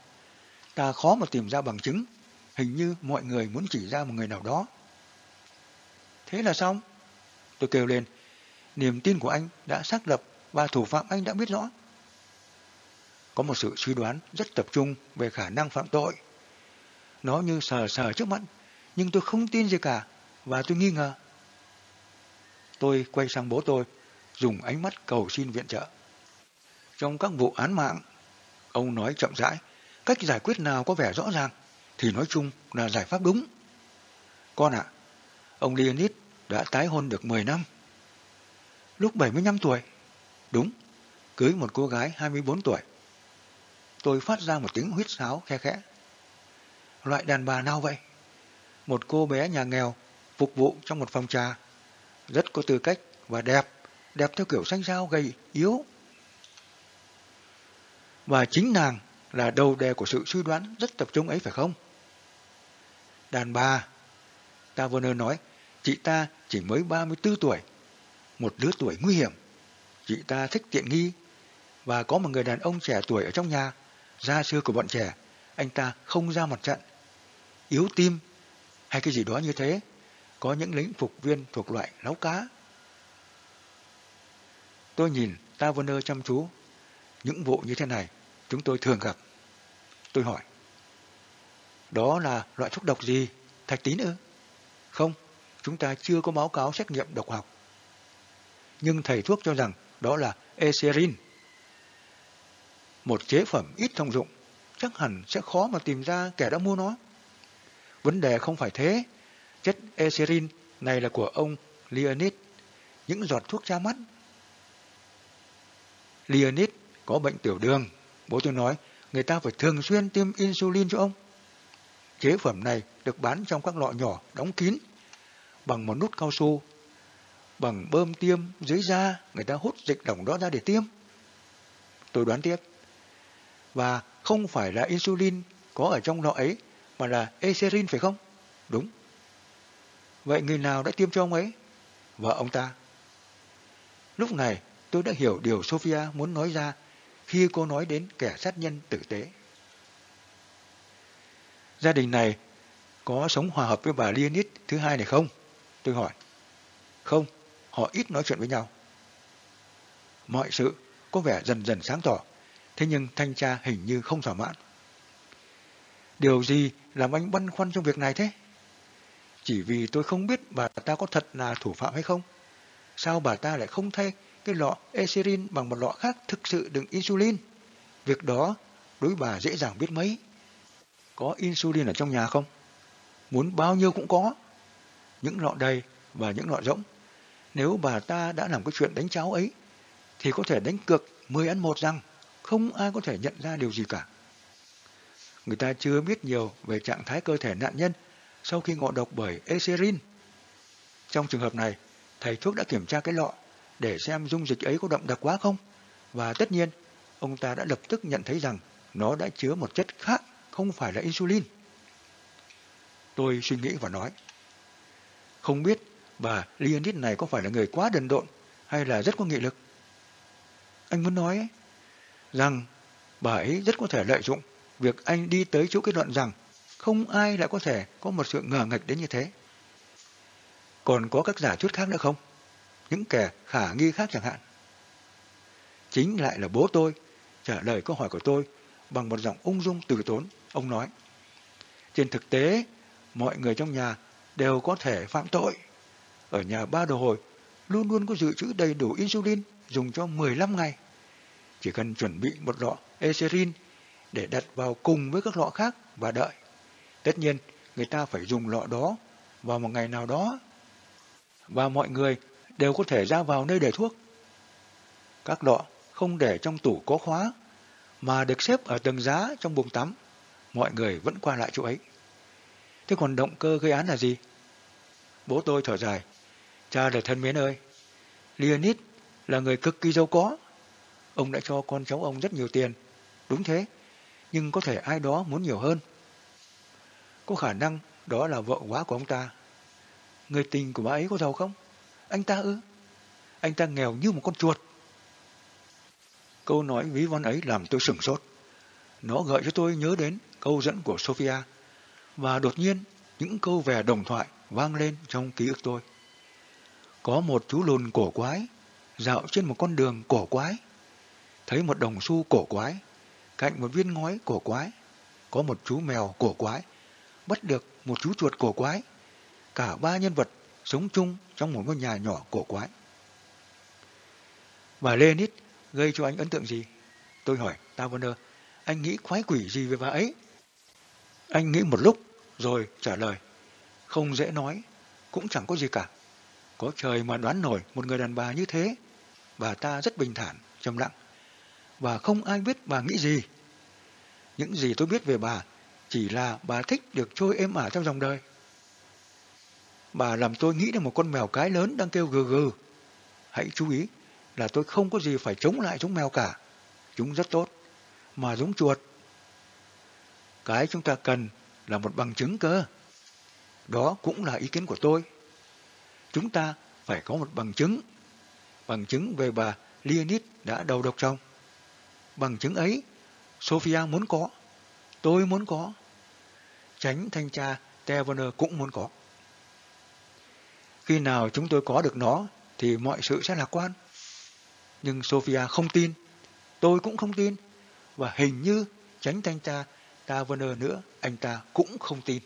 Ta khó mà tìm ra bằng chứng Hình như mọi người muốn chỉ ra một người nào đó. Thế là xong. Tôi kêu lên. Niềm tin của anh đã xác lập và thủ phạm anh đã biết rõ. Có một sự suy đoán rất tập trung về khả năng phạm tội. Nó như sờ sờ trước mắt, nhưng tôi không tin gì cả và tôi nghi ngờ. Tôi quay sang bố tôi, dùng ánh mắt cầu xin viện trợ. Trong các vụ án mạng, ông nói chậm rãi, cách giải quyết nào có vẻ rõ ràng thì nói chung là giải pháp đúng. Con ạ, ông Leonid đã tái hôn được 10 năm. Lúc 75 tuổi, đúng, cưới một cô gái 24 tuổi. Tôi phát ra một tiếng huyết sáo khe khẽ. Loại đàn bà nào vậy? Một cô bé nhà nghèo phục vụ trong một phòng trà, rất có tư cách và đẹp, đẹp theo kiểu xanh sao gầy, yếu. Và chính nàng là đầu đề của sự suy đoán rất tập trung ấy phải không? Đàn bà. Taverner nói, chị ta chỉ mới 34 tuổi, một đứa tuổi nguy hiểm. Chị ta thích tiện nghi, và có một người đàn ông trẻ tuổi ở trong nhà, gia sư của bọn trẻ, anh ta không ra mặt trận. Yếu tim, hay cái gì đó như thế, có những lính phục viên thuộc loại láo cá. Tôi nhìn Taverner chăm chú, những vụ như thế này chúng tôi thường gặp. Tôi hỏi, đó là loại thuốc độc gì? Thạch tín ư? Không, chúng ta chưa có báo cáo xét nghiệm độc học. Nhưng thầy thuốc cho rằng đó là Eserin. Một chế phẩm ít thông dụng, chắc hẳn sẽ khó mà tìm ra kẻ đã mua nó. Vấn đề không phải thế. Chất Eserin này là của ông Leonid, những giọt thuốc ra mắt. Leonid có bệnh tiểu đường. Bố tôi nói, người ta phải thường xuyên tiêm insulin cho ông. Chế phẩm này được bán trong các lọ nhỏ đóng kín bằng một nút cao su. Bằng bơm tiêm dưới da, người ta hút dịch đồng đó ra để tiêm. Tôi đoán tiếp. Và không phải là insulin có ở trong lọ ấy, mà là Ezerin phải không? Đúng. Vậy người nào đã tiêm cho ông ấy? Vợ ông ta. Lúc này tôi đã hiểu điều Sophia muốn nói ra khi cô nói đến kẻ sát nhân tử tế. Gia đình này có sống hòa hợp với bà Leonid thứ hai này không? Tôi hỏi. Không, họ ít nói chuyện với nhau. Mọi sự có vẻ dần dần sáng tỏ, thế nhưng thanh tra hình như không thỏa mãn. Điều gì làm anh băn khoăn trong việc này thế? Chỉ vì tôi không biết bà ta có thật là thủ phạm hay không? Sao bà ta lại không thay cái lọ Eserin bằng một lọ khác thực sự đựng insulin? Việc đó đối bà dễ dàng biết mấy. Có insulin ở trong nhà không? Muốn bao nhiêu cũng có. Những lọ đầy và những lọ rỗng. Nếu bà ta đã làm cái chuyện đánh cháo ấy, thì có thể đánh cược 10 ăn một rằng không ai có thể nhận ra điều gì cả. Người ta chưa biết nhiều về trạng thái cơ thể nạn nhân sau khi ngộ độc bởi Eserin. Trong trường hợp này, thầy thuốc đã kiểm tra cái lọ để xem dung dịch ấy có đậm đặc quá không. Và tất nhiên, ông ta đã lập tức nhận thấy rằng nó đã chứa một chất khác không phải là insulin. Tôi suy nghĩ và nói, không biết bà Leonid này có phải là người quá đần độn hay là rất có nghị lực. Anh muốn nói ấy, rằng bà ấy rất có thể lợi dụng việc anh đi tới chỗ kết luận rằng không ai lại có thể có một sự ngờ nghịch đến như thế. Còn có các giả thuyết khác nữa không? Những kẻ khả nghi khác chẳng hạn. Chính lại là bố tôi trả lời câu hỏi của tôi bằng một giọng ung dung từ tốn. Ông nói, trên thực tế, mọi người trong nhà đều có thể phạm tội. Ở nhà ba đồ hồi luôn luôn có dự trữ đầy đủ insulin dùng cho 15 ngày. Chỉ cần chuẩn bị một lọ Eserin để đặt vào cùng với các lọ khác và đợi. Tất nhiên, người ta phải dùng lọ đó vào một ngày nào đó. Và mọi người đều có thể ra vào nơi để thuốc. Các lọ không để trong tủ có khóa, mà được xếp ở tầng giá trong buồng tắm. Mọi người vẫn qua lại chỗ ấy. Thế còn động cơ gây án là gì? Bố tôi thở dài. Cha đời thân mến ơi, Leonid là người cực kỳ giàu có. Ông đã cho con cháu ông rất nhiều tiền. Đúng thế, nhưng có thể ai đó muốn nhiều hơn. Có khả năng đó là vợ quá của ông ta. Người tình của bà ấy có giàu không? Anh ta ư? Anh ta nghèo như một con chuột. Câu nói ví von ấy làm tôi sửng sốt. Nó gợi cho tôi nhớ đến câu dẫn của Sophia. Và đột nhiên, những câu về đồng thoại vang lên trong ký ức tôi. Có một chú lùn cổ quái, dạo trên một con đường cổ quái. Thấy một đồng xu cổ quái, cạnh một viên ngói cổ quái. Có một chú mèo cổ quái, bắt được một chú chuột cổ quái. Cả ba nhân vật sống chung trong một ngôi nhà nhỏ cổ quái. Bà Leonid gây cho anh ấn tượng gì? Tôi hỏi Taverner, anh nghĩ khoái quỷ gì về bà ấy? Anh nghĩ một lúc, rồi trả lời. Không dễ nói, cũng chẳng có gì cả. Có trời mà đoán nổi một người đàn bà như thế. Bà ta rất bình thản, trầm lặng. Và không ai biết bà nghĩ gì. Những gì tôi biết về bà chỉ là bà thích được trôi êm ả trong dòng đời. Bà làm tôi nghĩ đến một con mèo cái lớn đang kêu gừ gừ. Hãy chú ý là tôi không có gì phải chống lại chúng mèo cả. Chúng rất tốt. Mà giống chuột. Cái chúng ta cần là một bằng chứng cơ. Đó cũng là ý kiến của tôi. Chúng ta phải có một bằng chứng. Bằng chứng về bà Leonid đã đầu độc chồng. Bằng chứng ấy, Sophia muốn có. Tôi muốn có. Tránh thanh tra Taverner cũng muốn có. Khi nào chúng tôi có được nó thì mọi sự sẽ lạc quan. Nhưng Sophia không tin, tôi cũng không tin, và hình như tránh thanh tra Taverner nữa anh ta cũng không tin.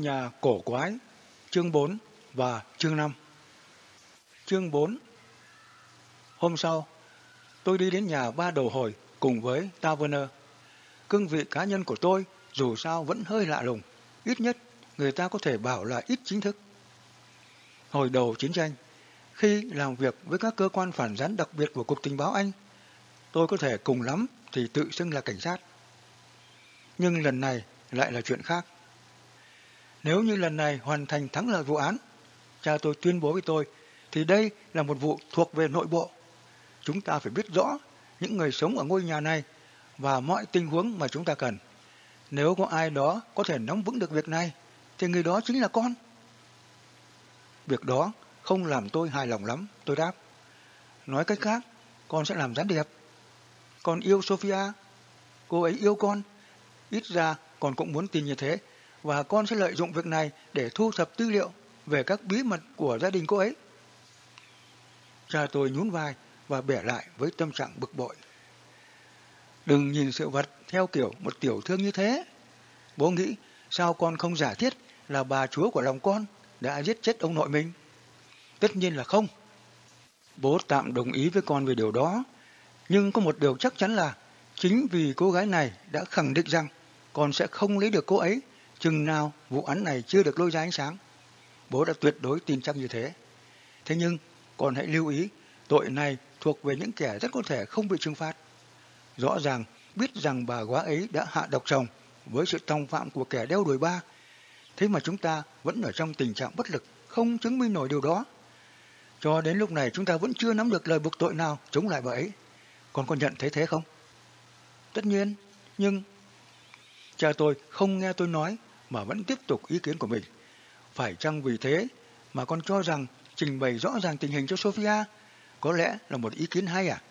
Nhà cổ quái, chương 4 và chương 5. Chương 4 Hôm sau, tôi đi đến nhà ba đầu hồi cùng với Taverner. Cương vị cá nhân của tôi dù sao vẫn hơi lạ lùng, ít nhất người ta có thể bảo là ít chính thức. Hồi đầu chiến tranh, khi làm việc với các cơ quan phản gián đặc biệt của Cục Tình báo Anh, tôi có thể cùng lắm thì tự xưng là cảnh sát. Nhưng lần này lại là chuyện khác. Nếu như lần này hoàn thành thắng lợi vụ án, cha tôi tuyên bố với tôi, thì đây là một vụ thuộc về nội bộ. Chúng ta phải biết rõ những người sống ở ngôi nhà này và mọi tình huống mà chúng ta cần. Nếu có ai đó có thể nắm vững được việc này, thì người đó chính là con. Việc đó không làm tôi hài lòng lắm, tôi đáp. Nói cách khác, con sẽ làm gián điệp. Con yêu Sophia, cô ấy yêu con. Ít ra con cũng muốn tin như thế và con sẽ lợi dụng việc này để thu thập tư liệu về các bí mật của gia đình cô ấy. Cha tôi nhún vai và bẻ lại với tâm trạng bực bội. Đừng nhìn sự vật theo kiểu một tiểu thương như thế. Bố nghĩ sao con không giả thiết là bà chúa của lòng con đã giết chết ông nội mình? Tất nhiên là không. Bố tạm đồng ý với con về điều đó, nhưng có một điều chắc chắn là chính vì cô gái này đã khẳng định rằng con sẽ không lấy được cô ấy chừng nào vụ án này chưa được lôi ra ánh sáng. Bố đã tuyệt đối tin chắc như thế. Thế nhưng, còn hãy lưu ý, tội này thuộc về những kẻ rất có thể không bị trừng phạt. Rõ ràng, biết rằng bà quá ấy đã hạ độc chồng với sự tòng phạm của kẻ đeo đuổi ba. Thế mà chúng ta vẫn ở trong tình trạng bất lực, không chứng minh nổi điều đó. Cho đến lúc này chúng ta vẫn chưa nắm được lời buộc tội nào chống lại bà ấy. Con có nhận thấy thế không? Tất nhiên, nhưng... Cha tôi không nghe tôi nói mà vẫn tiếp tục ý kiến của mình. Phải chăng vì thế mà con cho rằng trình bày rõ ràng tình hình cho Sophia có lẽ là một ý kiến hay à?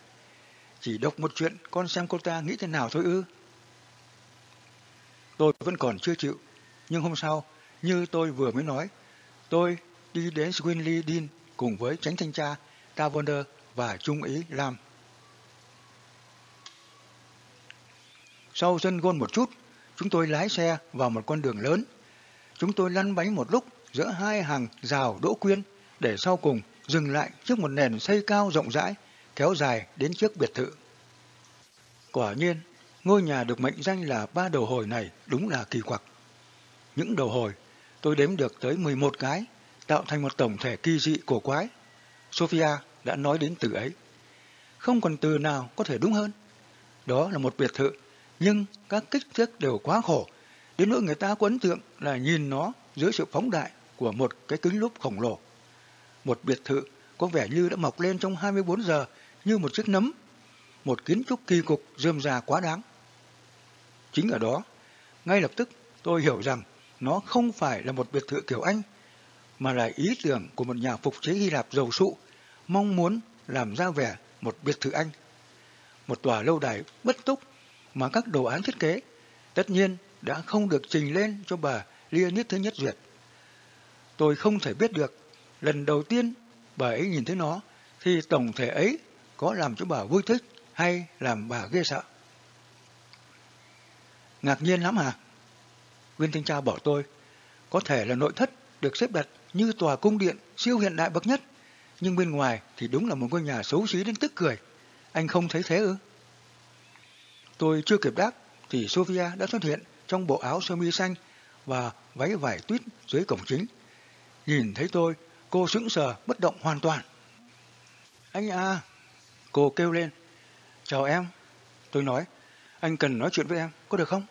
Chỉ đọc một chuyện con xem cô ta nghĩ thế nào thôi ư? Tôi vẫn còn chưa chịu, nhưng hôm sau, như tôi vừa mới nói, tôi đi đến Swinley Dean cùng với tránh thanh tra Tavonder và Trung ý Lam. Sau sân gôn một chút, chúng tôi lái xe vào một con đường lớn. Chúng tôi lăn bánh một lúc giữa hai hàng rào đỗ quyên để sau cùng dừng lại trước một nền xây cao rộng rãi kéo dài đến trước biệt thự. Quả nhiên, ngôi nhà được mệnh danh là ba đầu hồi này đúng là kỳ quặc. Những đầu hồi, tôi đếm được tới 11 cái, tạo thành một tổng thể kỳ dị cổ quái. Sophia đã nói đến từ ấy. Không còn từ nào có thể đúng hơn. Đó là một biệt thự, nhưng các kích thước đều quá khổ, đến nỗi người ta có ấn tượng là nhìn nó dưới sự phóng đại của một cái kính lúp khổng lồ. Một biệt thự có vẻ như đã mọc lên trong 24 giờ như một chiếc nấm, một kiến trúc kỳ cục rơm rà quá đáng. Chính ở đó, ngay lập tức tôi hiểu rằng nó không phải là một biệt thự kiểu Anh, mà là ý tưởng của một nhà phục chế Hy Lạp giàu sụ, mong muốn làm ra vẻ một biệt thự Anh. Một tòa lâu đài bất túc mà các đồ án thiết kế tất nhiên đã không được trình lên cho bà Leonid thứ nhất duyệt. Tôi không thể biết được lần đầu tiên bà ấy nhìn thấy nó thì tổng thể ấy có làm cho bà vui thích hay làm bà ghê sợ. Ngạc nhiên lắm hả? Viên thanh tra bảo tôi, có thể là nội thất được xếp đặt như tòa cung điện siêu hiện đại bậc nhất, nhưng bên ngoài thì đúng là một ngôi nhà xấu xí đến tức cười. Anh không thấy thế ư? Tôi chưa kịp đáp thì Sophia đã xuất hiện trong bộ áo sơ mi xanh và váy vải tuyết dưới cổng chính. Nhìn thấy tôi, cô sững sờ bất động hoàn toàn. Anh à, cô kêu lên. Chào em. Tôi nói, anh cần nói chuyện với em, có được không?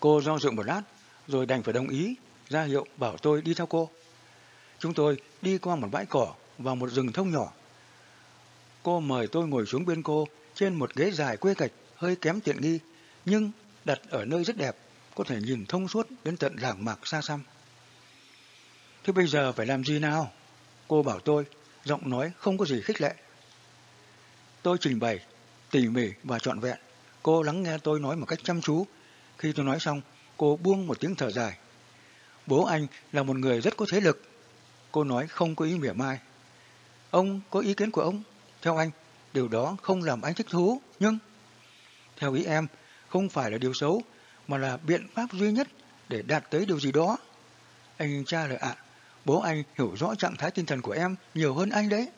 Cô do dự một lát, rồi đành phải đồng ý, ra hiệu bảo tôi đi theo cô. Chúng tôi đi qua một bãi cỏ vào một rừng thông nhỏ. Cô mời tôi ngồi xuống bên cô trên một ghế dài quê gạch hơi kém tiện nghi, nhưng đặt ở nơi rất đẹp, có thể nhìn thông suốt đến tận làng mạc xa xăm. Thế bây giờ phải làm gì nào? Cô bảo tôi, giọng nói không có gì khích lệ. Tôi trình bày, tỉ mỉ và trọn vẹn. Cô lắng nghe tôi nói một cách chăm chú. Khi tôi nói xong, cô buông một tiếng thở dài. Bố anh là một người rất có thế lực. Cô nói không có ý mỉa mai. Ông có ý kiến của ông. Theo anh, điều đó không làm anh thích thú, nhưng... Theo ý em, không phải là điều xấu, mà là biện pháp duy nhất để đạt tới điều gì đó. Anh cha lời ạ, bố anh hiểu rõ trạng thái tinh thần của em nhiều hơn anh đấy.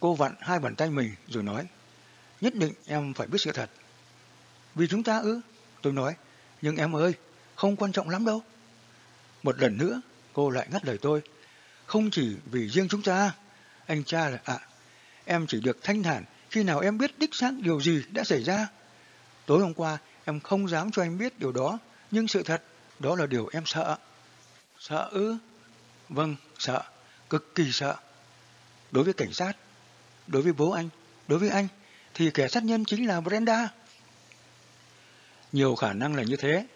Cô vặn hai bàn tay mình rồi nói, nhất định em phải biết sự thật. Vì chúng ta ư? Tôi nói, nhưng em ơi, không quan trọng lắm đâu. Một lần nữa, cô lại ngắt lời tôi. Không chỉ vì riêng chúng ta, anh cha là ạ, em chỉ được thanh thản khi nào em biết đích xác điều gì đã xảy ra. Tối hôm qua, em không dám cho anh biết điều đó, nhưng sự thật, đó là điều em sợ. Sợ ư? Vâng, sợ, cực kỳ sợ. Đối với cảnh sát, đối với bố anh, đối với anh, thì kẻ sát nhân chính là Brenda. Nhiều khả năng là như thế.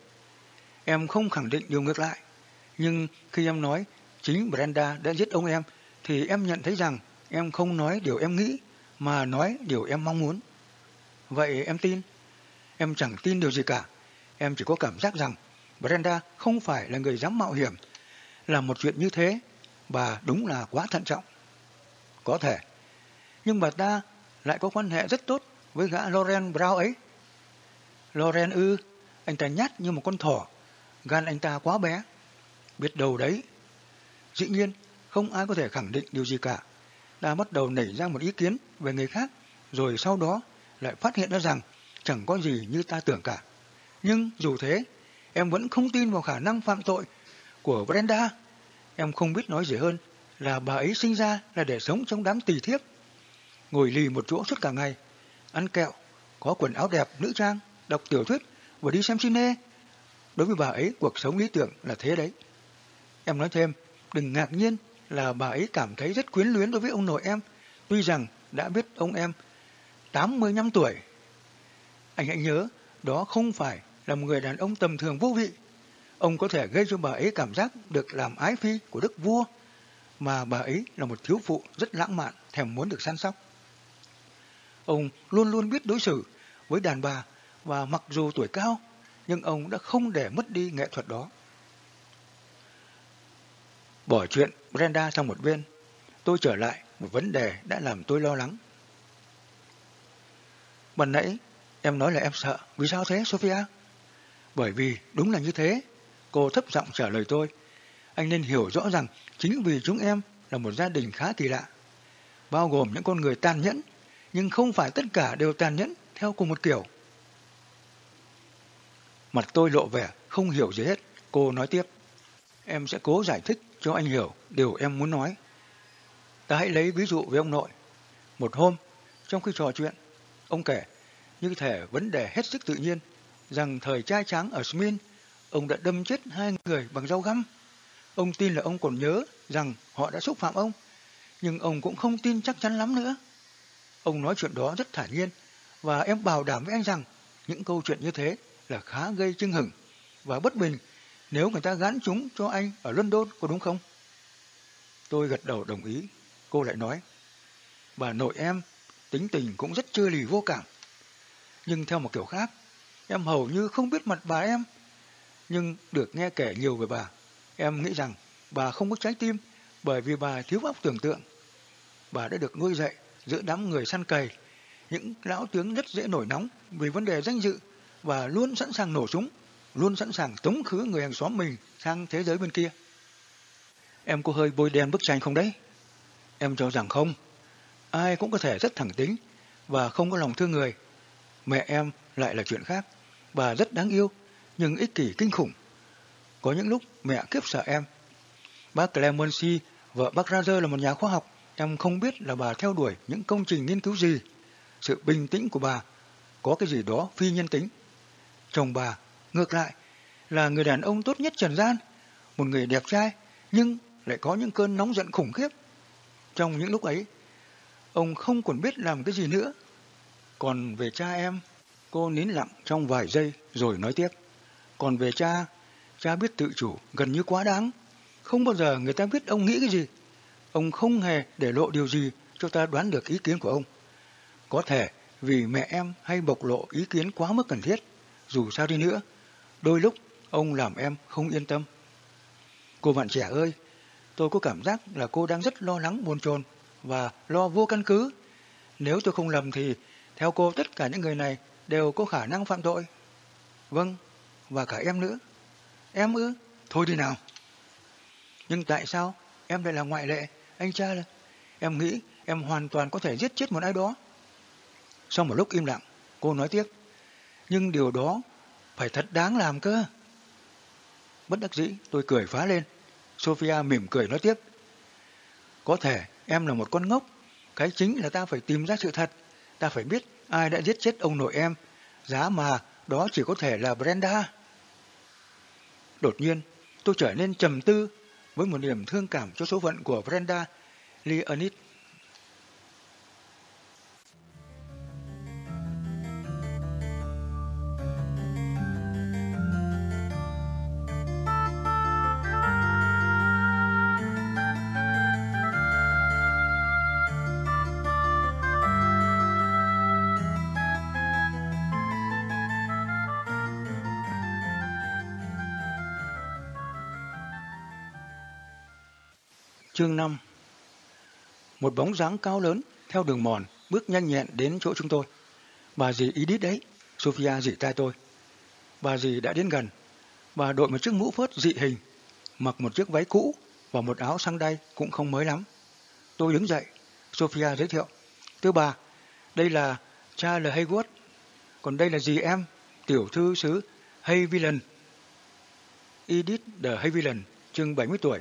Em không khẳng định điều ngược lại. Nhưng khi em nói chính Brenda đã giết ông em, thì em nhận thấy rằng em không nói điều em nghĩ, mà nói điều em mong muốn. Vậy em tin? Em chẳng tin điều gì cả. Em chỉ có cảm giác rằng Brenda không phải là người dám mạo hiểm. Là một chuyện như thế, bà đúng là quá thận trọng. Có thể. Nhưng bà ta lại có quan hệ rất tốt với gã Loren Brown ấy. Loren ư, anh ta nhát như một con thỏ, gan anh ta quá bé. Biết đâu đấy. Dĩ nhiên, không ai có thể khẳng định điều gì cả. Ta bắt đầu nảy ra một ý kiến về người khác, rồi sau đó lại phát hiện ra rằng chẳng có gì như ta tưởng cả. Nhưng dù thế, em vẫn không tin vào khả năng phạm tội của Brenda. Em không biết nói gì hơn là bà ấy sinh ra là để sống trong đám tỳ thiếp. Ngồi lì một chỗ suốt cả ngày, ăn kẹo, có quần áo đẹp, nữ trang, đọc tiểu thuyết và đi xem cine. Đối với bà ấy, cuộc sống lý tưởng là thế đấy. Em nói thêm, đừng ngạc nhiên là bà ấy cảm thấy rất quyến luyến đối với ông nội em, tuy rằng đã biết ông em 85 tuổi. Anh hãy nhớ, đó không phải là một người đàn ông tầm thường vô vị. Ông có thể gây cho bà ấy cảm giác được làm ái phi của đức vua, mà bà ấy là một thiếu phụ rất lãng mạn, thèm muốn được săn sóc. Ông luôn luôn biết đối xử với đàn bà và mặc dù tuổi cao, nhưng ông đã không để mất đi nghệ thuật đó. Bỏ chuyện Brenda sang một bên, tôi trở lại một vấn đề đã làm tôi lo lắng. Ban nãy em nói là em sợ, vì sao thế Sophia? Bởi vì đúng là như thế, cô thấp giọng trả lời tôi. Anh nên hiểu rõ rằng chính vì chúng em là một gia đình khá kỳ lạ, bao gồm những con người tàn nhẫn, nhưng không phải tất cả đều tàn nhẫn theo cùng một kiểu. Mặt tôi lộ vẻ không hiểu gì hết, cô nói tiếp. Em sẽ cố giải thích cho anh hiểu điều em muốn nói. Ta hãy lấy ví dụ với ông nội. Một hôm, trong khi trò chuyện, ông kể như thể vấn đề hết sức tự nhiên rằng thời trai trắng ở Smin, ông đã đâm chết hai người bằng dao găm. Ông tin là ông còn nhớ rằng họ đã xúc phạm ông, nhưng ông cũng không tin chắc chắn lắm nữa. Ông nói chuyện đó rất thản nhiên, và em bảo đảm với anh rằng những câu chuyện như thế là khá gây chưng hửng và bất bình nếu người ta gán chúng cho anh ở London, có đúng không? Tôi gật đầu đồng ý. Cô lại nói, bà nội em tính tình cũng rất chơi lì vô cảm. Nhưng theo một kiểu khác, em hầu như không biết mặt bà em. Nhưng được nghe kể nhiều về bà, em nghĩ rằng bà không có trái tim bởi vì bà thiếu óc tưởng tượng. Bà đã được nuôi dạy giữa đám người săn cày, những lão tướng rất dễ nổi nóng vì vấn đề danh dự và luôn sẵn sàng nổ súng, luôn sẵn sàng tống khứ người hàng xóm mình sang thế giới bên kia. Em có hơi bôi đen bức tranh không đấy? Em cho rằng không. Ai cũng có thể rất thẳng tính và không có lòng thương người. Mẹ em lại là chuyện khác. Bà rất đáng yêu, nhưng ích kỷ kinh khủng. Có những lúc mẹ kiếp sợ em. Bác Clemency, vợ bác Razer là một nhà khoa học. Em không biết là bà theo đuổi những công trình nghiên cứu gì. Sự bình tĩnh của bà có cái gì đó phi nhân tính. Chồng bà, ngược lại, là người đàn ông tốt nhất trần gian, một người đẹp trai, nhưng lại có những cơn nóng giận khủng khiếp. Trong những lúc ấy, ông không còn biết làm cái gì nữa. Còn về cha em, cô nín lặng trong vài giây rồi nói tiếp. Còn về cha, cha biết tự chủ gần như quá đáng. Không bao giờ người ta biết ông nghĩ cái gì. Ông không hề để lộ điều gì cho ta đoán được ý kiến của ông. Có thể vì mẹ em hay bộc lộ ý kiến quá mức cần thiết. Dù sao đi nữa, đôi lúc ông làm em không yên tâm. Cô bạn trẻ ơi, tôi có cảm giác là cô đang rất lo lắng buồn chồn và lo vô căn cứ. Nếu tôi không lầm thì theo cô tất cả những người này đều có khả năng phạm tội. Vâng, và cả em nữa. Em ư? Thôi đi nào. Nhưng tại sao em lại là ngoại lệ? Anh cha là... Em nghĩ em hoàn toàn có thể giết chết một ai đó. Sau một lúc im lặng, cô nói tiếp. Nhưng điều đó phải thật đáng làm cơ. Bất đắc dĩ, tôi cười phá lên. Sophia mỉm cười nói tiếp. Có thể em là một con ngốc. Cái chính là ta phải tìm ra sự thật. Ta phải biết ai đã giết chết ông nội em. Giá mà đó chỉ có thể là Brenda. Đột nhiên, tôi trở nên trầm tư với một niềm thương cảm cho số phận của Brenda Leonid. Chương 5 Một bóng dáng cao lớn theo đường mòn bước nhanh nhẹn đến chỗ chúng tôi. Bà dì Edith đấy, Sophia dì tai tôi. Bà dì đã đến gần. Bà đội một chiếc mũ phớt dị hình, mặc một chiếc váy cũ và một áo sang đay cũng không mới lắm. Tôi đứng dậy, Sophia giới thiệu. Thưa bà, đây là Charles Haywood, còn đây là dì em, tiểu thư sứ Hayvillan. Edith de Hayvillan, chừng 70 tuổi,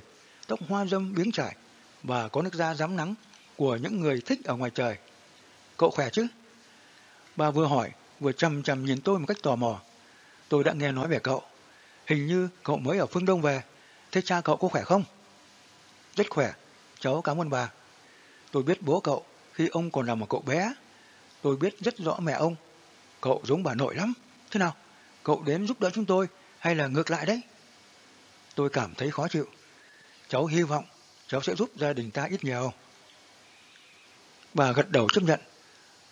tóc hoa dâm biếng trải và có nước da rám nắng của những người thích ở ngoài trời. Cậu khỏe chứ? Bà vừa hỏi, vừa chầm chầm nhìn tôi một cách tò mò. Tôi đã nghe nói về cậu. Hình như cậu mới ở phương Đông về. Thế cha cậu có khỏe không? Rất khỏe. Cháu cảm ơn bà. Tôi biết bố cậu khi ông còn là một cậu bé. Tôi biết rất rõ mẹ ông. Cậu giống bà nội lắm. Thế nào? Cậu đến giúp đỡ chúng tôi hay là ngược lại đấy? Tôi cảm thấy khó chịu. Cháu hy vọng cháu sẽ giúp gia đình ta ít nhiều. Bà gật đầu chấp nhận.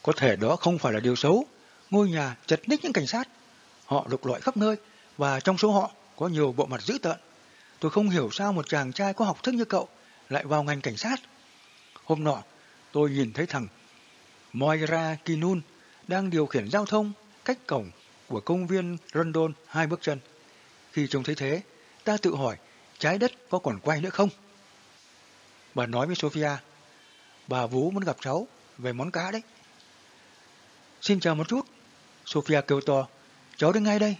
Có thể đó không phải là điều xấu. Ngôi nhà chật ních những cảnh sát. Họ lục lọi khắp nơi và trong số họ có nhiều bộ mặt dữ tợn. Tôi không hiểu sao một chàng trai có học thức như cậu lại vào ngành cảnh sát. Hôm nọ, tôi nhìn thấy thằng Moira Kinun đang điều khiển giao thông cách cổng của công viên London hai bước chân. Khi trông thấy thế, ta tự hỏi trái đất có còn quay nữa không? Bà nói với Sophia, bà Vũ muốn gặp cháu về món cá đấy. Xin chào một chút. Sophia kêu to, cháu đến ngay đây.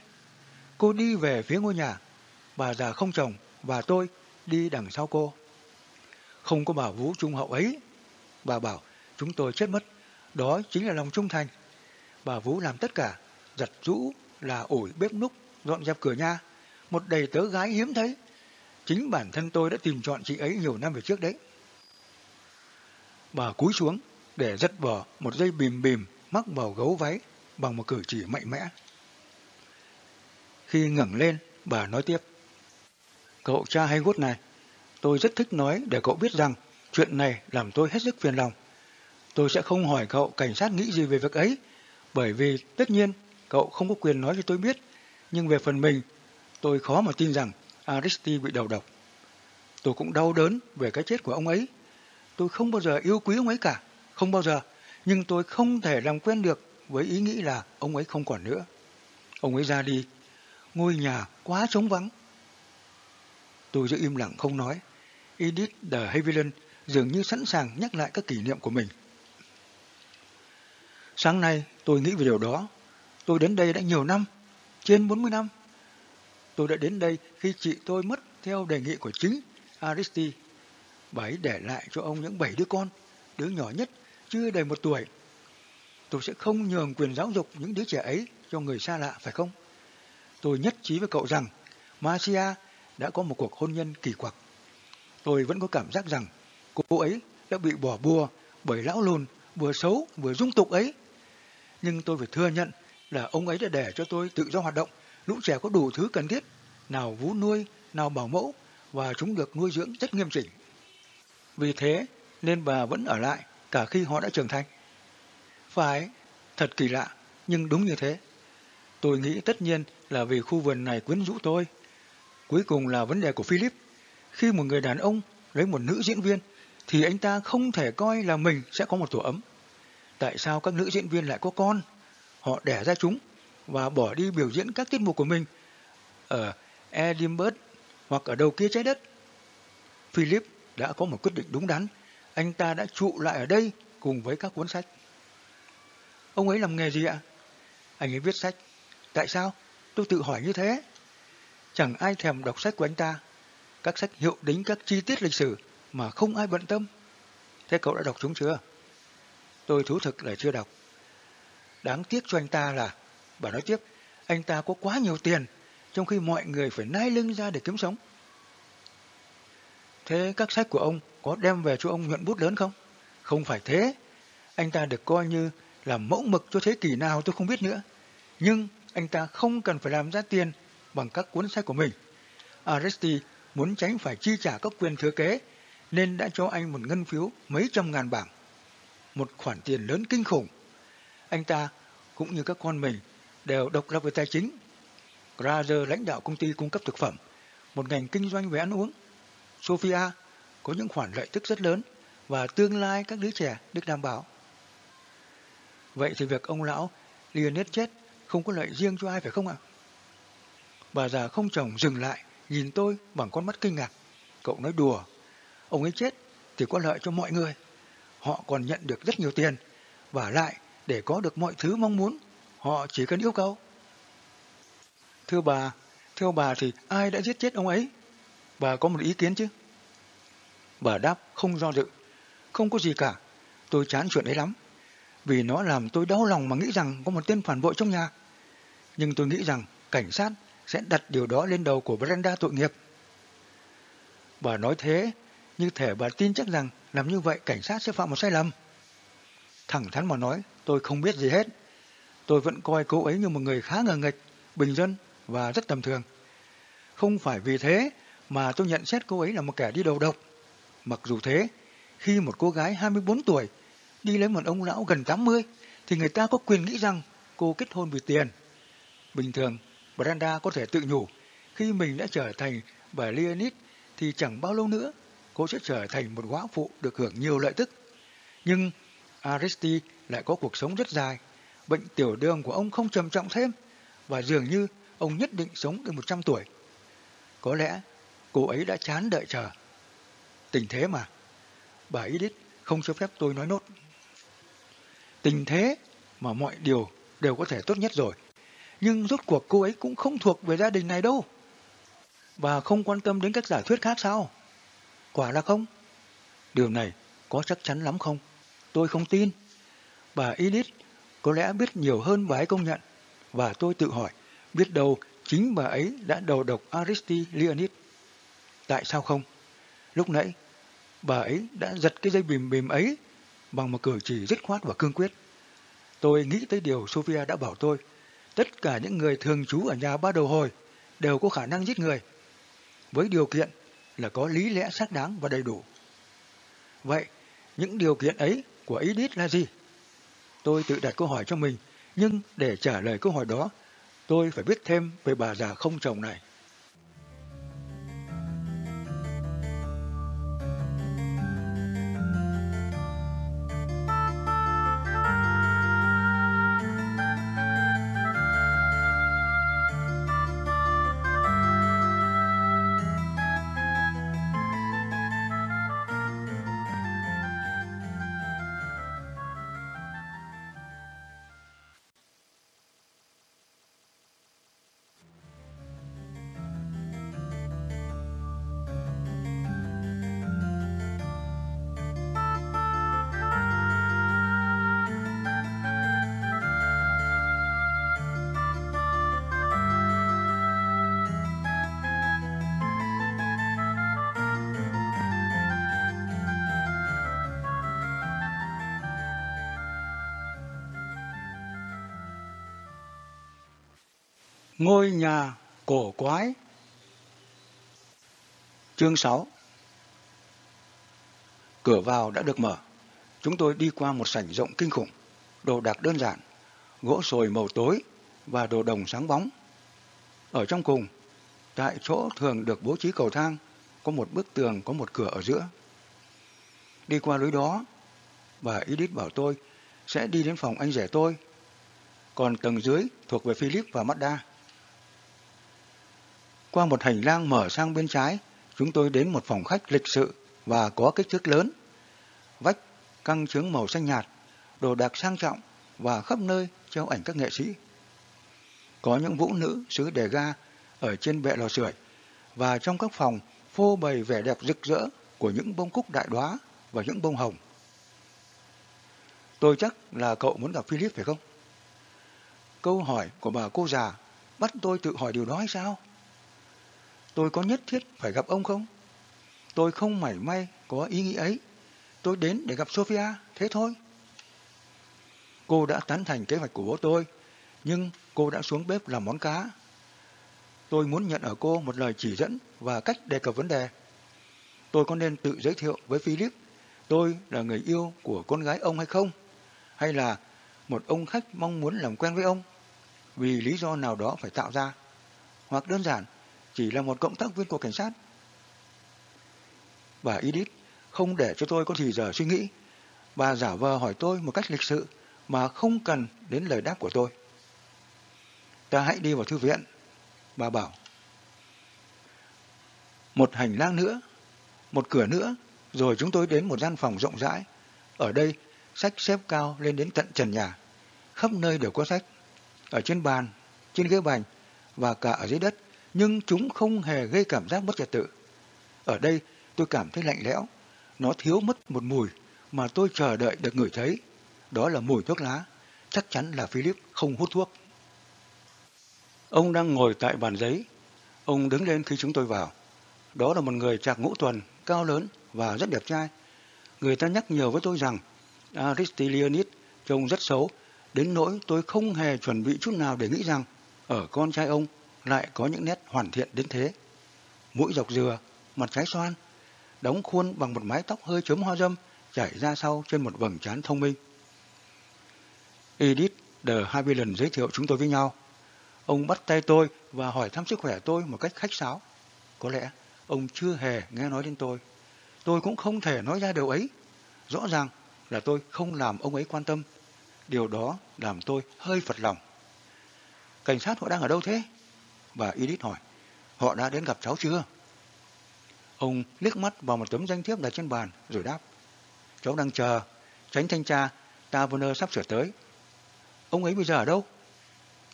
Cô đi về phía ngôi nhà. Bà già không chồng và tôi đi đằng sau cô. Không có bà Vũ trung hậu ấy. Bà bảo chúng tôi chết mất. Đó chính là lòng trung thành. Bà Vũ làm tất cả. Giặt rũ là ủi bếp núc, dọn dẹp cửa nhà. Một đầy tớ gái hiếm thấy. Chính bản thân tôi đã tìm chọn chị ấy nhiều năm về trước đấy. Bà cúi xuống để dắt bờ một dây bìm bìm mắc vào gấu váy bằng một cử chỉ mạnh mẽ. Khi ngẩng lên, bà nói tiếp. Cậu cha hay gút này, tôi rất thích nói để cậu biết rằng chuyện này làm tôi hết sức phiền lòng. Tôi sẽ không hỏi cậu cảnh sát nghĩ gì về việc ấy, bởi vì tất nhiên cậu không có quyền nói cho tôi biết. Nhưng về phần mình, tôi khó mà tin rằng Aristi bị đầu độc. Tôi cũng đau đớn về cái chết của ông ấy. Tôi không bao giờ yêu quý ông ấy cả, không bao giờ. Nhưng tôi không thể làm quen được với ý nghĩ là ông ấy không còn nữa. Ông ấy ra đi, ngôi nhà quá trống vắng. Tôi giữ im lặng không nói. Edith de Havilland dường như sẵn sàng nhắc lại các kỷ niệm của mình. Sáng nay tôi nghĩ về điều đó. Tôi đến đây đã nhiều năm, trên 40 năm. Tôi đã đến đây khi chị tôi mất theo đề nghị của chính Aristi Bà ấy để lại cho ông những bảy đứa con, đứa nhỏ nhất chưa đầy một tuổi. Tôi sẽ không nhường quyền giáo dục những đứa trẻ ấy cho người xa lạ, phải không? Tôi nhất trí với cậu rằng Marcia đã có một cuộc hôn nhân kỳ quặc. Tôi vẫn có cảm giác rằng cô ấy đã bị bỏ bùa bởi lão lùn vừa xấu vừa dung tục ấy. Nhưng tôi phải thừa nhận là ông ấy đã để cho tôi tự do hoạt động. Lũ trẻ có đủ thứ cần thiết, nào vú nuôi, nào bảo mẫu và chúng được nuôi dưỡng rất nghiêm chỉnh. Vì thế nên bà vẫn ở lại cả khi họ đã trưởng thành. Phải, thật kỳ lạ, nhưng đúng như thế. Tôi nghĩ tất nhiên là vì khu vườn này quyến rũ tôi. Cuối cùng là vấn đề của Philip. Khi một người đàn ông lấy một nữ diễn viên, thì anh ta không thể coi là mình sẽ có một tổ ấm. Tại sao các nữ diễn viên lại có con? Họ đẻ ra chúng và bỏ đi biểu diễn các tiết mục của mình ở Edinburgh hoặc ở đầu kia trái đất. Philip đã có một quyết định đúng đắn. Anh ta đã trụ lại ở đây cùng với các cuốn sách. Ông ấy làm nghề gì ạ? Anh ấy viết sách. Tại sao? Tôi tự hỏi như thế. Chẳng ai thèm đọc sách của anh ta. Các sách hiệu đính các chi tiết lịch sử mà không ai bận tâm. Thế cậu đã đọc chúng chưa? Tôi thú thực là chưa đọc. Đáng tiếc cho anh ta là, bà nói tiếp, anh ta có quá nhiều tiền, trong khi mọi người phải nai lưng ra để kiếm sống. Thế các sách của ông có đem về cho ông nhuận bút lớn không? Không phải thế. Anh ta được coi như là mẫu mực cho thế kỷ nào tôi không biết nữa. Nhưng anh ta không cần phải làm ra tiền bằng các cuốn sách của mình. Aresti muốn tránh phải chi trả các quyền thừa kế, nên đã cho anh một ngân phiếu mấy trăm ngàn bảng. Một khoản tiền lớn kinh khủng. Anh ta cũng như các con mình đều độc lập về tài chính. Grazer lãnh đạo công ty cung cấp thực phẩm, một ngành kinh doanh về ăn uống. Sophia có những khoản lợi tức rất lớn và tương lai các đứa trẻ được đảm bảo. Vậy thì việc ông lão Leonid chết không có lợi riêng cho ai phải không ạ? Bà già không chồng dừng lại, nhìn tôi bằng con mắt kinh ngạc. Cậu nói đùa, ông ấy chết thì có lợi cho mọi người. Họ còn nhận được rất nhiều tiền, và lại để có được mọi thứ mong muốn, họ chỉ cần yêu cầu. Thưa bà, theo bà thì ai đã giết chết ông ấy? Bà có một ý kiến chứ? Bà đáp không do dự. Không có gì cả. Tôi chán chuyện ấy lắm. Vì nó làm tôi đau lòng mà nghĩ rằng có một tên phản bội trong nhà. Nhưng tôi nghĩ rằng cảnh sát sẽ đặt điều đó lên đầu của Brenda tội nghiệp. Bà nói thế, như thể bà tin chắc rằng làm như vậy cảnh sát sẽ phạm một sai lầm. Thẳng thắn mà nói, tôi không biết gì hết. Tôi vẫn coi cô ấy như một người khá ngờ nghịch, bình dân và rất tầm thường. Không phải vì thế mà tôi nhận xét cô ấy là một kẻ đi đầu độc. Mặc dù thế, khi một cô gái 24 tuổi đi lấy một ông lão gần 80 thì người ta có quyền nghĩ rằng cô kết hôn vì tiền. Bình thường, Branda có thể tự nhủ khi mình đã trở thành bà Leonid thì chẳng bao lâu nữa cô sẽ trở thành một góa phụ được hưởng nhiều lợi tức. Nhưng Aristi lại có cuộc sống rất dài, bệnh tiểu đường của ông không trầm trọng thêm và dường như ông nhất định sống được 100 tuổi. Có lẽ cô ấy đã chán đợi chờ. Tình thế mà. Bà Edith không cho phép tôi nói nốt. Tình thế mà mọi điều đều có thể tốt nhất rồi. Nhưng rốt cuộc cô ấy cũng không thuộc về gia đình này đâu. Bà không quan tâm đến các giả thuyết khác sao? Quả là không? Điều này có chắc chắn lắm không? Tôi không tin. Bà Edith có lẽ biết nhiều hơn bà ấy công nhận. Và tôi tự hỏi, biết đâu chính bà ấy đã đầu độc Aristi Leonid. Tại sao không? Lúc nãy, bà ấy đã giật cái dây bìm bìm ấy bằng một cử chỉ dứt khoát và cương quyết. Tôi nghĩ tới điều Sophia đã bảo tôi. Tất cả những người thường trú ở nhà ba đầu hồi đều có khả năng giết người. Với điều kiện là có lý lẽ xác đáng và đầy đủ. Vậy, những điều kiện ấy của Edith là gì? Tôi tự đặt câu hỏi cho mình, nhưng để trả lời câu hỏi đó, tôi phải biết thêm về bà già không chồng này. Ngôi nhà cổ quái Chương 6 Cửa vào đã được mở. Chúng tôi đi qua một sảnh rộng kinh khủng, đồ đạc đơn giản, gỗ sồi màu tối và đồ đồng sáng bóng. Ở trong cùng, tại chỗ thường được bố trí cầu thang, có một bức tường có một cửa ở giữa. Đi qua lối đó, bà Edith bảo tôi sẽ đi đến phòng anh rể tôi, còn tầng dưới thuộc về Philip và Mazda. Qua một hành lang mở sang bên trái, chúng tôi đến một phòng khách lịch sự và có kích thước lớn. Vách căng trướng màu xanh nhạt, đồ đạc sang trọng và khắp nơi treo ảnh các nghệ sĩ. Có những vũ nữ xứ đề ga ở trên bệ lò sưởi và trong các phòng phô bày vẻ đẹp rực rỡ của những bông cúc đại đóa và những bông hồng. Tôi chắc là cậu muốn gặp Philip phải không? Câu hỏi của bà cô già bắt tôi tự hỏi điều đó hay sao? Tôi có nhất thiết phải gặp ông không? Tôi không mảy may có ý nghĩ ấy. Tôi đến để gặp Sophia, thế thôi. Cô đã tán thành kế hoạch của bố tôi, nhưng cô đã xuống bếp làm món cá. Tôi muốn nhận ở cô một lời chỉ dẫn và cách đề cập vấn đề. Tôi có nên tự giới thiệu với Philip tôi là người yêu của con gái ông hay không? Hay là một ông khách mong muốn làm quen với ông vì lý do nào đó phải tạo ra? Hoặc đơn giản chỉ là một cộng tác viên của cảnh sát. Bà Edith không để cho tôi có thì giờ suy nghĩ. Bà giả vờ hỏi tôi một cách lịch sự mà không cần đến lời đáp của tôi. Ta hãy đi vào thư viện. Bà bảo. Một hành lang nữa, một cửa nữa, rồi chúng tôi đến một gian phòng rộng rãi. Ở đây, sách xếp cao lên đến tận trần nhà. Khắp nơi đều có sách. Ở trên bàn, trên ghế bành và cả ở dưới đất, nhưng chúng không hề gây cảm giác mất trật tự. Ở đây, tôi cảm thấy lạnh lẽo. Nó thiếu mất một mùi mà tôi chờ đợi được ngửi thấy. Đó là mùi thuốc lá. Chắc chắn là Philip không hút thuốc. Ông đang ngồi tại bàn giấy. Ông đứng lên khi chúng tôi vào. Đó là một người trạc ngũ tuần, cao lớn và rất đẹp trai. Người ta nhắc nhiều với tôi rằng Aristillionid trông rất xấu, đến nỗi tôi không hề chuẩn bị chút nào để nghĩ rằng ở con trai ông lại có những nét hoàn thiện đến thế. Mũi dọc dừa, mặt trái xoan, đóng khuôn bằng một mái tóc hơi chớm hoa dâm chảy ra sau trên một vầng trán thông minh. Edith The Havilland giới thiệu chúng tôi với nhau. Ông bắt tay tôi và hỏi thăm sức khỏe tôi một cách khách sáo. Có lẽ ông chưa hề nghe nói đến tôi. Tôi cũng không thể nói ra điều ấy. Rõ ràng là tôi không làm ông ấy quan tâm. Điều đó làm tôi hơi phật lòng. Cảnh sát họ đang ở đâu thế? Và Edith hỏi. Họ đã đến gặp cháu chưa? Ông liếc mắt vào một tấm danh thiếp đặt trên bàn rồi đáp. Cháu đang chờ. Tránh thanh tra Taverner sắp sửa tới. Ông ấy bây giờ ở đâu?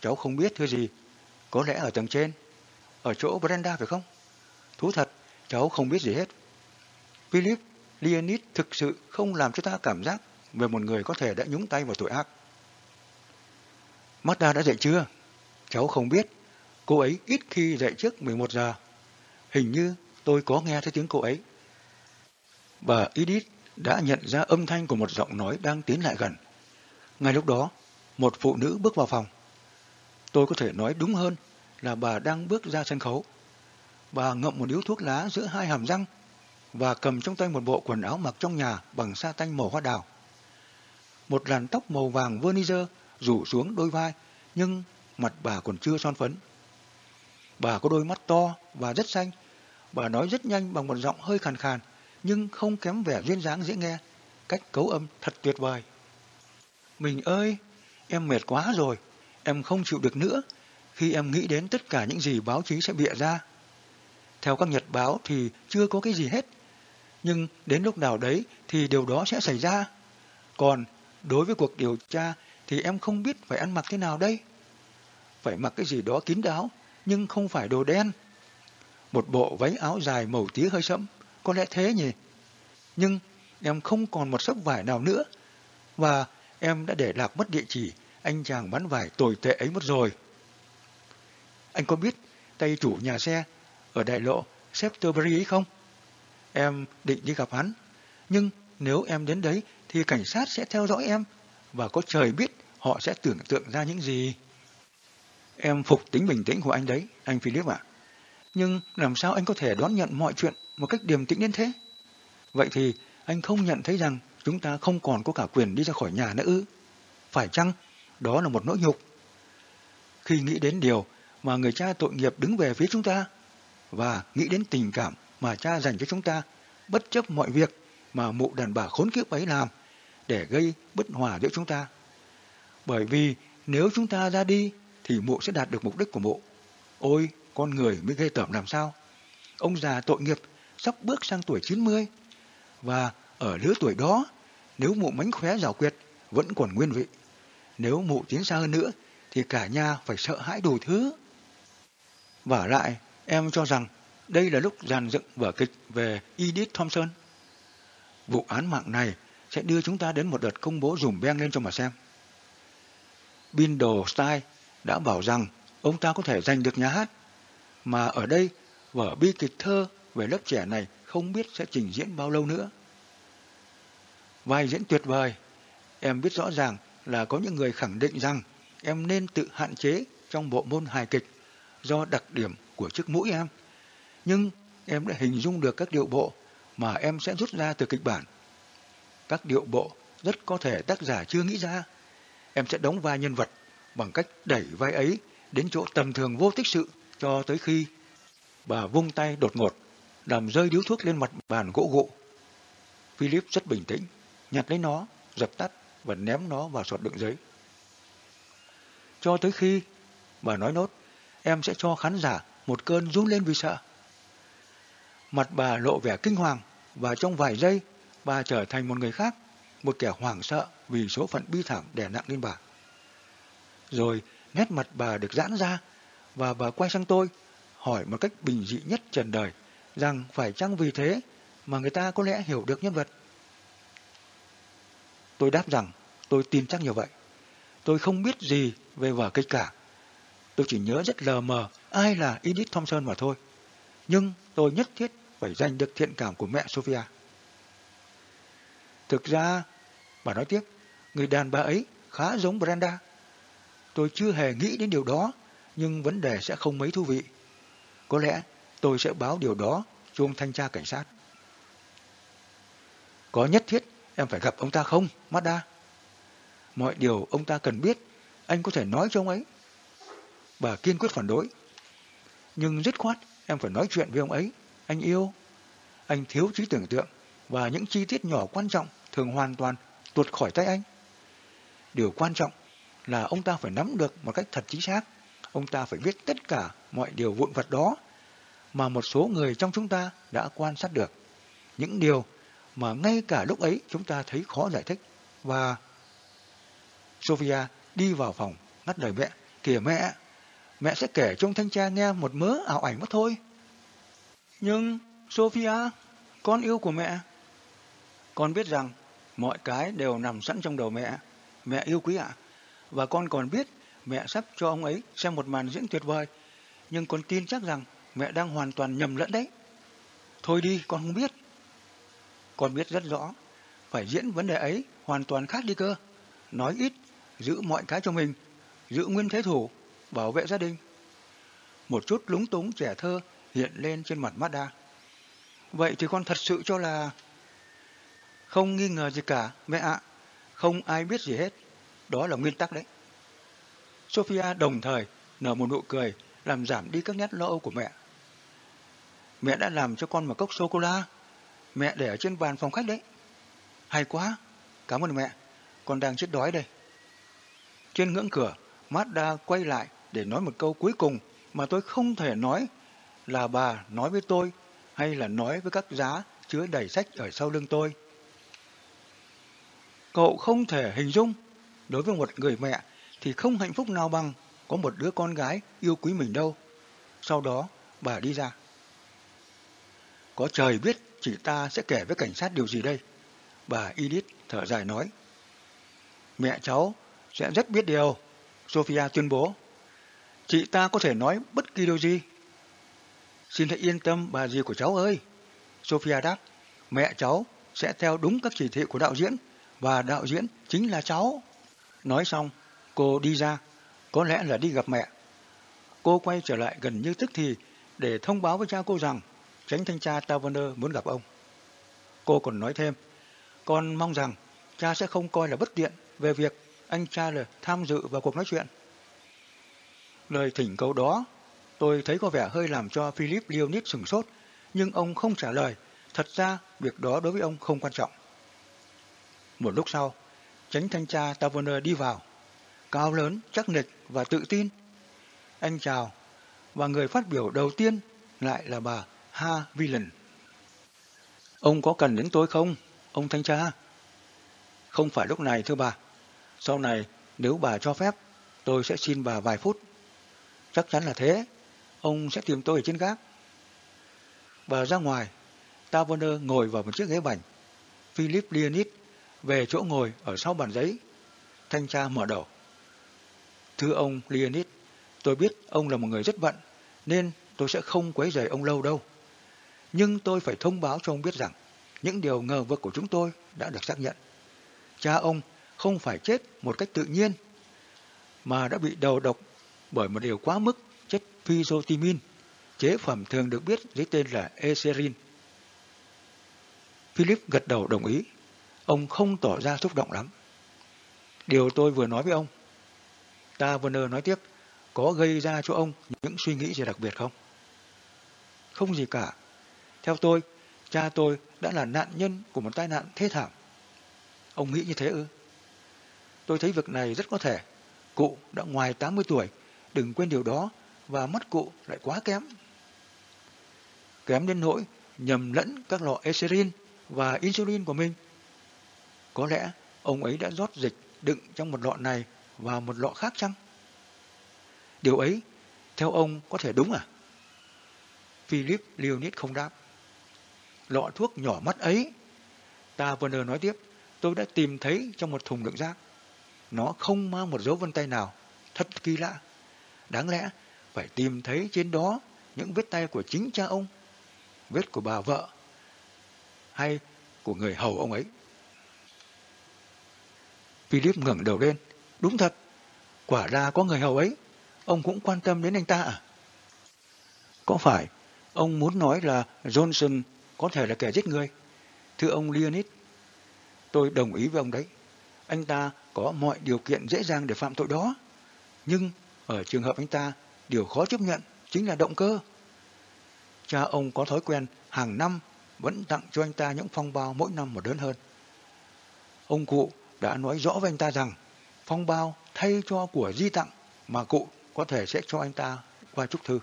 Cháu không biết thưa gì. Có lẽ ở tầng trên. Ở chỗ Brenda phải không? Thú thật, cháu không biết gì hết. Philip, Leonid thực sự không làm cho ta cảm giác về một người có thể đã nhúng tay vào tội ác. Marta đã dậy chưa? Cháu không biết. Cô ấy ít khi dậy trước 11 giờ. Hình như tôi có nghe thấy tiếng cô ấy. Bà Edith đã nhận ra âm thanh của một giọng nói đang tiến lại gần. Ngay lúc đó, một phụ nữ bước vào phòng. Tôi có thể nói đúng hơn là bà đang bước ra sân khấu. Bà ngậm một điếu thuốc lá giữa hai hàm răng và cầm trong tay một bộ quần áo mặc trong nhà bằng sa tanh màu hoa đào. Một làn tóc màu vàng vernizer rủ xuống đôi vai, nhưng mặt bà còn chưa son phấn. Bà có đôi mắt to và rất xanh. Bà nói rất nhanh bằng một giọng hơi khàn khàn, nhưng không kém vẻ duyên dáng dễ nghe. Cách cấu âm thật tuyệt vời. Mình ơi, em mệt quá rồi, em không chịu được nữa khi em nghĩ đến tất cả những gì báo chí sẽ bịa ra. Theo các nhật báo thì chưa có cái gì hết, nhưng đến lúc nào đấy thì điều đó sẽ xảy ra. Còn đối với cuộc điều tra thì em không biết phải ăn mặc thế nào đây. Phải mặc cái gì đó kín đáo, nhưng không phải đồ đen. Một bộ váy áo dài màu tía hơi sẫm, có lẽ thế nhỉ? Nhưng em không còn một sấp vải nào nữa, và em đã để lạc mất địa chỉ anh chàng bán vải tồi tệ ấy mất rồi. Anh có biết tay chủ nhà xe ở đại lộ Septerbury ấy không? Em định đi gặp hắn, nhưng nếu em đến đấy thì cảnh sát sẽ theo dõi em và có trời biết họ sẽ tưởng tượng ra những gì. Em phục tính bình tĩnh của anh đấy, anh Philip ạ. Nhưng làm sao anh có thể đón nhận mọi chuyện một cách điềm tĩnh đến thế? Vậy thì anh không nhận thấy rằng chúng ta không còn có cả quyền đi ra khỏi nhà nữa ư? Phải chăng đó là một nỗi nhục? Khi nghĩ đến điều mà người cha tội nghiệp đứng về phía chúng ta và nghĩ đến tình cảm mà cha dành cho chúng ta bất chấp mọi việc mà mụ đàn bà khốn kiếp ấy làm để gây bất hòa giữa chúng ta. Bởi vì nếu chúng ta ra đi thì mộ sẽ đạt được mục đích của mộ. Ôi, con người mới ghê tởm làm sao? Ông già tội nghiệp sắp bước sang tuổi 90 và ở lứa tuổi đó nếu mụ mánh khóe rào quyệt vẫn còn nguyên vị. Nếu mụ tiến xa hơn nữa thì cả nhà phải sợ hãi đủ thứ. Và lại, em cho rằng đây là lúc dàn dựng vở kịch về Edith Thompson. Vụ án mạng này sẽ đưa chúng ta đến một đợt công bố dùm beng lên cho mà xem. Bindle Style đã bảo rằng ông ta có thể giành được nhà hát, mà ở đây vở bi kịch thơ về lớp trẻ này không biết sẽ trình diễn bao lâu nữa. Vai diễn tuyệt vời, em biết rõ ràng là có những người khẳng định rằng em nên tự hạn chế trong bộ môn hài kịch do đặc điểm của chiếc mũi em. Nhưng em đã hình dung được các điệu bộ mà em sẽ rút ra từ kịch bản. Các điệu bộ rất có thể tác giả chưa nghĩ ra. Em sẽ đóng vai nhân vật bằng cách đẩy vai ấy đến chỗ tầm thường vô tích sự cho tới khi bà vung tay đột ngột, làm rơi điếu thuốc lên mặt bàn gỗ gụ. Philip rất bình tĩnh, nhặt lấy nó, dập tắt và ném nó vào sọt đựng giấy. Cho tới khi, bà nói nốt, em sẽ cho khán giả một cơn run lên vì sợ. Mặt bà lộ vẻ kinh hoàng và trong vài giây bà trở thành một người khác, một kẻ hoảng sợ vì số phận bi thảm đè nặng lên bà. Rồi nét mặt bà được giãn ra và bà quay sang tôi hỏi một cách bình dị nhất trần đời rằng phải chăng vì thế mà người ta có lẽ hiểu được nhân vật. Tôi đáp rằng tôi tin chắc như vậy. Tôi không biết gì về vở kịch cả. Tôi chỉ nhớ rất lờ mờ ai là Edith Thompson mà thôi. Nhưng tôi nhất thiết phải giành được thiện cảm của mẹ Sophia. Thực ra, bà nói tiếp, người đàn bà ấy khá giống Brenda. Tôi chưa hề nghĩ đến điều đó, nhưng vấn đề sẽ không mấy thú vị. Có lẽ tôi sẽ báo điều đó cho ông thanh tra cảnh sát. Có nhất thiết em phải gặp ông ta không, Mazda? Mọi điều ông ta cần biết, anh có thể nói cho ông ấy. Bà kiên quyết phản đối. Nhưng dứt khoát, em phải nói chuyện với ông ấy. Anh yêu. Anh thiếu trí tưởng tượng và những chi tiết nhỏ quan trọng thường hoàn toàn tuột khỏi tay anh. Điều quan trọng là ông ta phải nắm được một cách thật chính xác. Ông ta phải biết tất cả mọi điều vụn vặt đó mà một số người trong chúng ta đã quan sát được. Những điều mà ngay cả lúc ấy chúng ta thấy khó giải thích. Và Sophia đi vào phòng, ngắt lời mẹ. Kìa mẹ, mẹ sẽ kể cho ông thanh tra nghe một mớ ảo ảnh mất thôi. Nhưng, Sophia, con yêu của mẹ. Con biết rằng mọi cái đều nằm sẵn trong đầu mẹ. Mẹ yêu quý ạ. Và con còn biết mẹ sắp cho ông ấy xem một màn diễn tuyệt vời. Nhưng con tin chắc rằng mẹ đang hoàn toàn nhầm lẫn đấy. Thôi đi, con không biết. Con biết rất rõ, phải diễn vấn đề ấy hoàn toàn khác đi cơ. Nói ít, giữ mọi cái cho mình, giữ nguyên thế thủ, bảo vệ gia đình. Một chút lúng túng trẻ thơ hiện lên trên mặt Mazda. Vậy thì con thật sự cho là... Không nghi ngờ gì cả, mẹ ạ. Không ai biết gì hết. Đó là nguyên tắc đấy. Sophia đồng thời nở một nụ cười làm giảm đi các nét lo âu của mẹ. Mẹ đã làm cho con một cốc sô-cô-la. Mẹ để ở trên bàn phòng khách đấy. Hay quá. Cảm ơn mẹ. Con đang chết đói đây. Trên ngưỡng cửa, Mazda quay lại để nói một câu cuối cùng mà tôi không thể nói là bà nói với tôi hay là nói với các giá chứa đầy sách ở sau lưng tôi. Cậu không thể hình dung, đối với một người mẹ thì không hạnh phúc nào bằng có một đứa con gái yêu quý mình đâu. Sau đó, bà đi ra. Có trời biết chị ta sẽ kể với cảnh sát điều gì đây. Bà Edith thở dài nói. Mẹ cháu sẽ rất biết điều, Sophia tuyên bố. Chị ta có thể nói bất kỳ điều gì. Xin hãy yên tâm bà dì của cháu ơi. Sophia đáp, mẹ cháu sẽ theo đúng các chỉ thị của đạo diễn và đạo diễn chính là cháu. Nói xong, cô đi ra, có lẽ là đi gặp mẹ. Cô quay trở lại gần như tức thì để thông báo với cha cô rằng tránh thanh tra Taverner muốn gặp ông. Cô còn nói thêm, con mong rằng cha sẽ không coi là bất tiện về việc anh cha là tham dự vào cuộc nói chuyện. Lời thỉnh cầu đó, tôi thấy có vẻ hơi làm cho Philip Leonid sửng sốt, nhưng ông không trả lời. Thật ra, việc đó đối với ông không quan trọng. Một lúc sau, tránh thanh tra Taverner đi vào, cao lớn, chắc nịch và tự tin. Anh chào, và người phát biểu đầu tiên lại là bà Ha Villan. Ông có cần đến tôi không, ông thanh tra? Không phải lúc này thưa bà. Sau này, nếu bà cho phép, tôi sẽ xin bà vài phút. Chắc chắn là thế. Ông sẽ tìm tôi ở trên gác. Bà ra ngoài, Taverner ngồi vào một chiếc ghế bành. Philip Leonid về chỗ ngồi ở sau bàn giấy. Thanh tra mở đầu. Thưa ông Leonid, tôi biết ông là một người rất bận, nên tôi sẽ không quấy rầy ông lâu đâu. Nhưng tôi phải thông báo cho ông biết rằng những điều ngờ vực của chúng tôi đã được xác nhận. Cha ông không phải chết một cách tự nhiên, mà đã bị đầu độc bởi một điều quá mức chất physotimin, chế phẩm thường được biết dưới tên là Eserin. Philip gật đầu đồng ý. Ông không tỏ ra xúc động lắm. Điều tôi vừa nói với ông, ta nói tiếp, có gây ra cho ông những suy nghĩ gì đặc biệt không? Không gì cả. Theo tôi, cha tôi đã là nạn nhân của một tai nạn thê thảm. Ông nghĩ như thế ư? Tôi thấy việc này rất có thể. Cụ đã ngoài 80 tuổi, đừng quên điều đó, và mắt cụ lại quá kém. Kém đến nỗi nhầm lẫn các lọ Eserin và insulin của mình. Có lẽ ông ấy đã rót dịch đựng trong một lọ này vào một lọ khác chăng? Điều ấy, theo ông có thể đúng à? Philip Leonid không đáp. Lọ thuốc nhỏ mắt ấy, ta Werner nói tiếp, tôi đã tìm thấy trong một thùng đựng rác. Nó không mang một dấu vân tay nào, thật kỳ lạ. Đáng lẽ phải tìm thấy trên đó những vết tay của chính cha ông, vết của bà vợ, hay của người hầu ông ấy. Philip ngẩng đầu lên. Đúng thật, quả ra có người hầu ấy. Ông cũng quan tâm đến anh ta à? Có phải ông muốn nói là Johnson có thể là kẻ giết người? Thưa ông Leonid, tôi đồng ý với ông đấy. Anh ta có mọi điều kiện dễ dàng để phạm tội đó. Nhưng ở trường hợp anh ta, điều khó chấp nhận chính là động cơ. Cha ông có thói quen hàng năm vẫn tặng cho anh ta những phong bao mỗi năm một lớn hơn. Ông cụ đã nói rõ với anh ta rằng phong bao thay cho của di tặng mà cụ có thể sẽ cho anh ta qua chúc thư.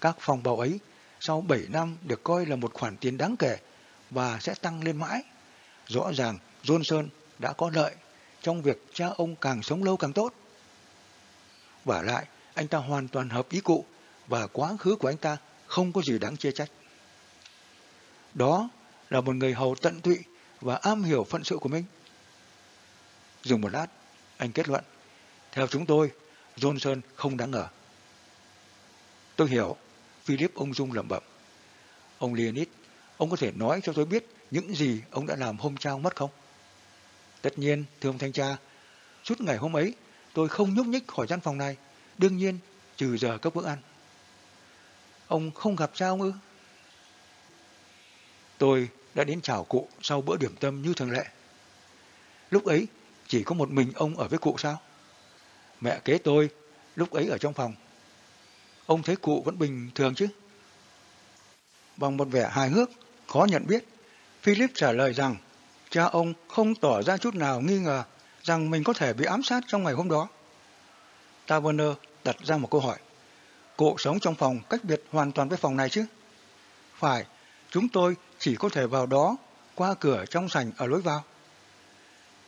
Các phong bao ấy sau 7 năm được coi là một khoản tiền đáng kể và sẽ tăng lên mãi. Rõ ràng Johnson đã có lợi trong việc cha ông càng sống lâu càng tốt. Và lại, anh ta hoàn toàn hợp ý cụ và quá khứ của anh ta không có gì đáng chê trách. Đó là một người hầu tận tụy và am hiểu phận sự của mình. Dừng một lát, anh kết luận. Theo chúng tôi, Johnson không đáng ngờ. Tôi hiểu, Philip ông Dung lẩm bẩm. Ông Leonid, ông có thể nói cho tôi biết những gì ông đã làm hôm trao mất không? Tất nhiên, thưa ông thanh tra, suốt ngày hôm ấy, tôi không nhúc nhích khỏi gian phòng này, đương nhiên, trừ giờ cấp bữa ăn. Ông không gặp sao ư? Tôi đã đến chào cụ sau bữa điểm tâm như thường lệ. Lúc ấy, chỉ có một mình ông ở với cụ sao? Mẹ kế tôi lúc ấy ở trong phòng. Ông thấy cụ vẫn bình thường chứ? Bằng một vẻ hài hước, khó nhận biết, Philip trả lời rằng cha ông không tỏ ra chút nào nghi ngờ rằng mình có thể bị ám sát trong ngày hôm đó. Taverner đặt ra một câu hỏi. Cụ sống trong phòng cách biệt hoàn toàn với phòng này chứ? Phải, chúng tôi chỉ có thể vào đó qua cửa trong sảnh ở lối vào.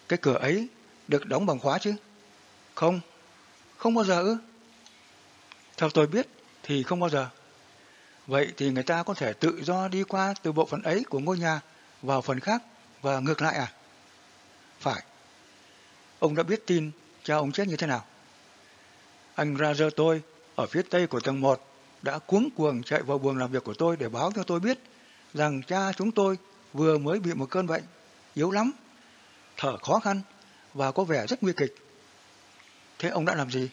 Cái cửa ấy được đóng bằng khóa chứ? Không, không bao giờ ư? Theo tôi biết thì không bao giờ. Vậy thì người ta có thể tự do đi qua từ bộ phận ấy của ngôi nhà vào phần khác và ngược lại à? Phải. Ông đã biết tin cha ông chết như thế nào? Anh Razer tôi ở phía tây của tầng 1 đã cuống cuồng chạy vào buồng làm việc của tôi để báo cho tôi biết rằng cha chúng tôi vừa mới bị một cơn bệnh, yếu lắm, thở khó khăn và có vẻ rất nguy kịch. Thế ông đã làm gì?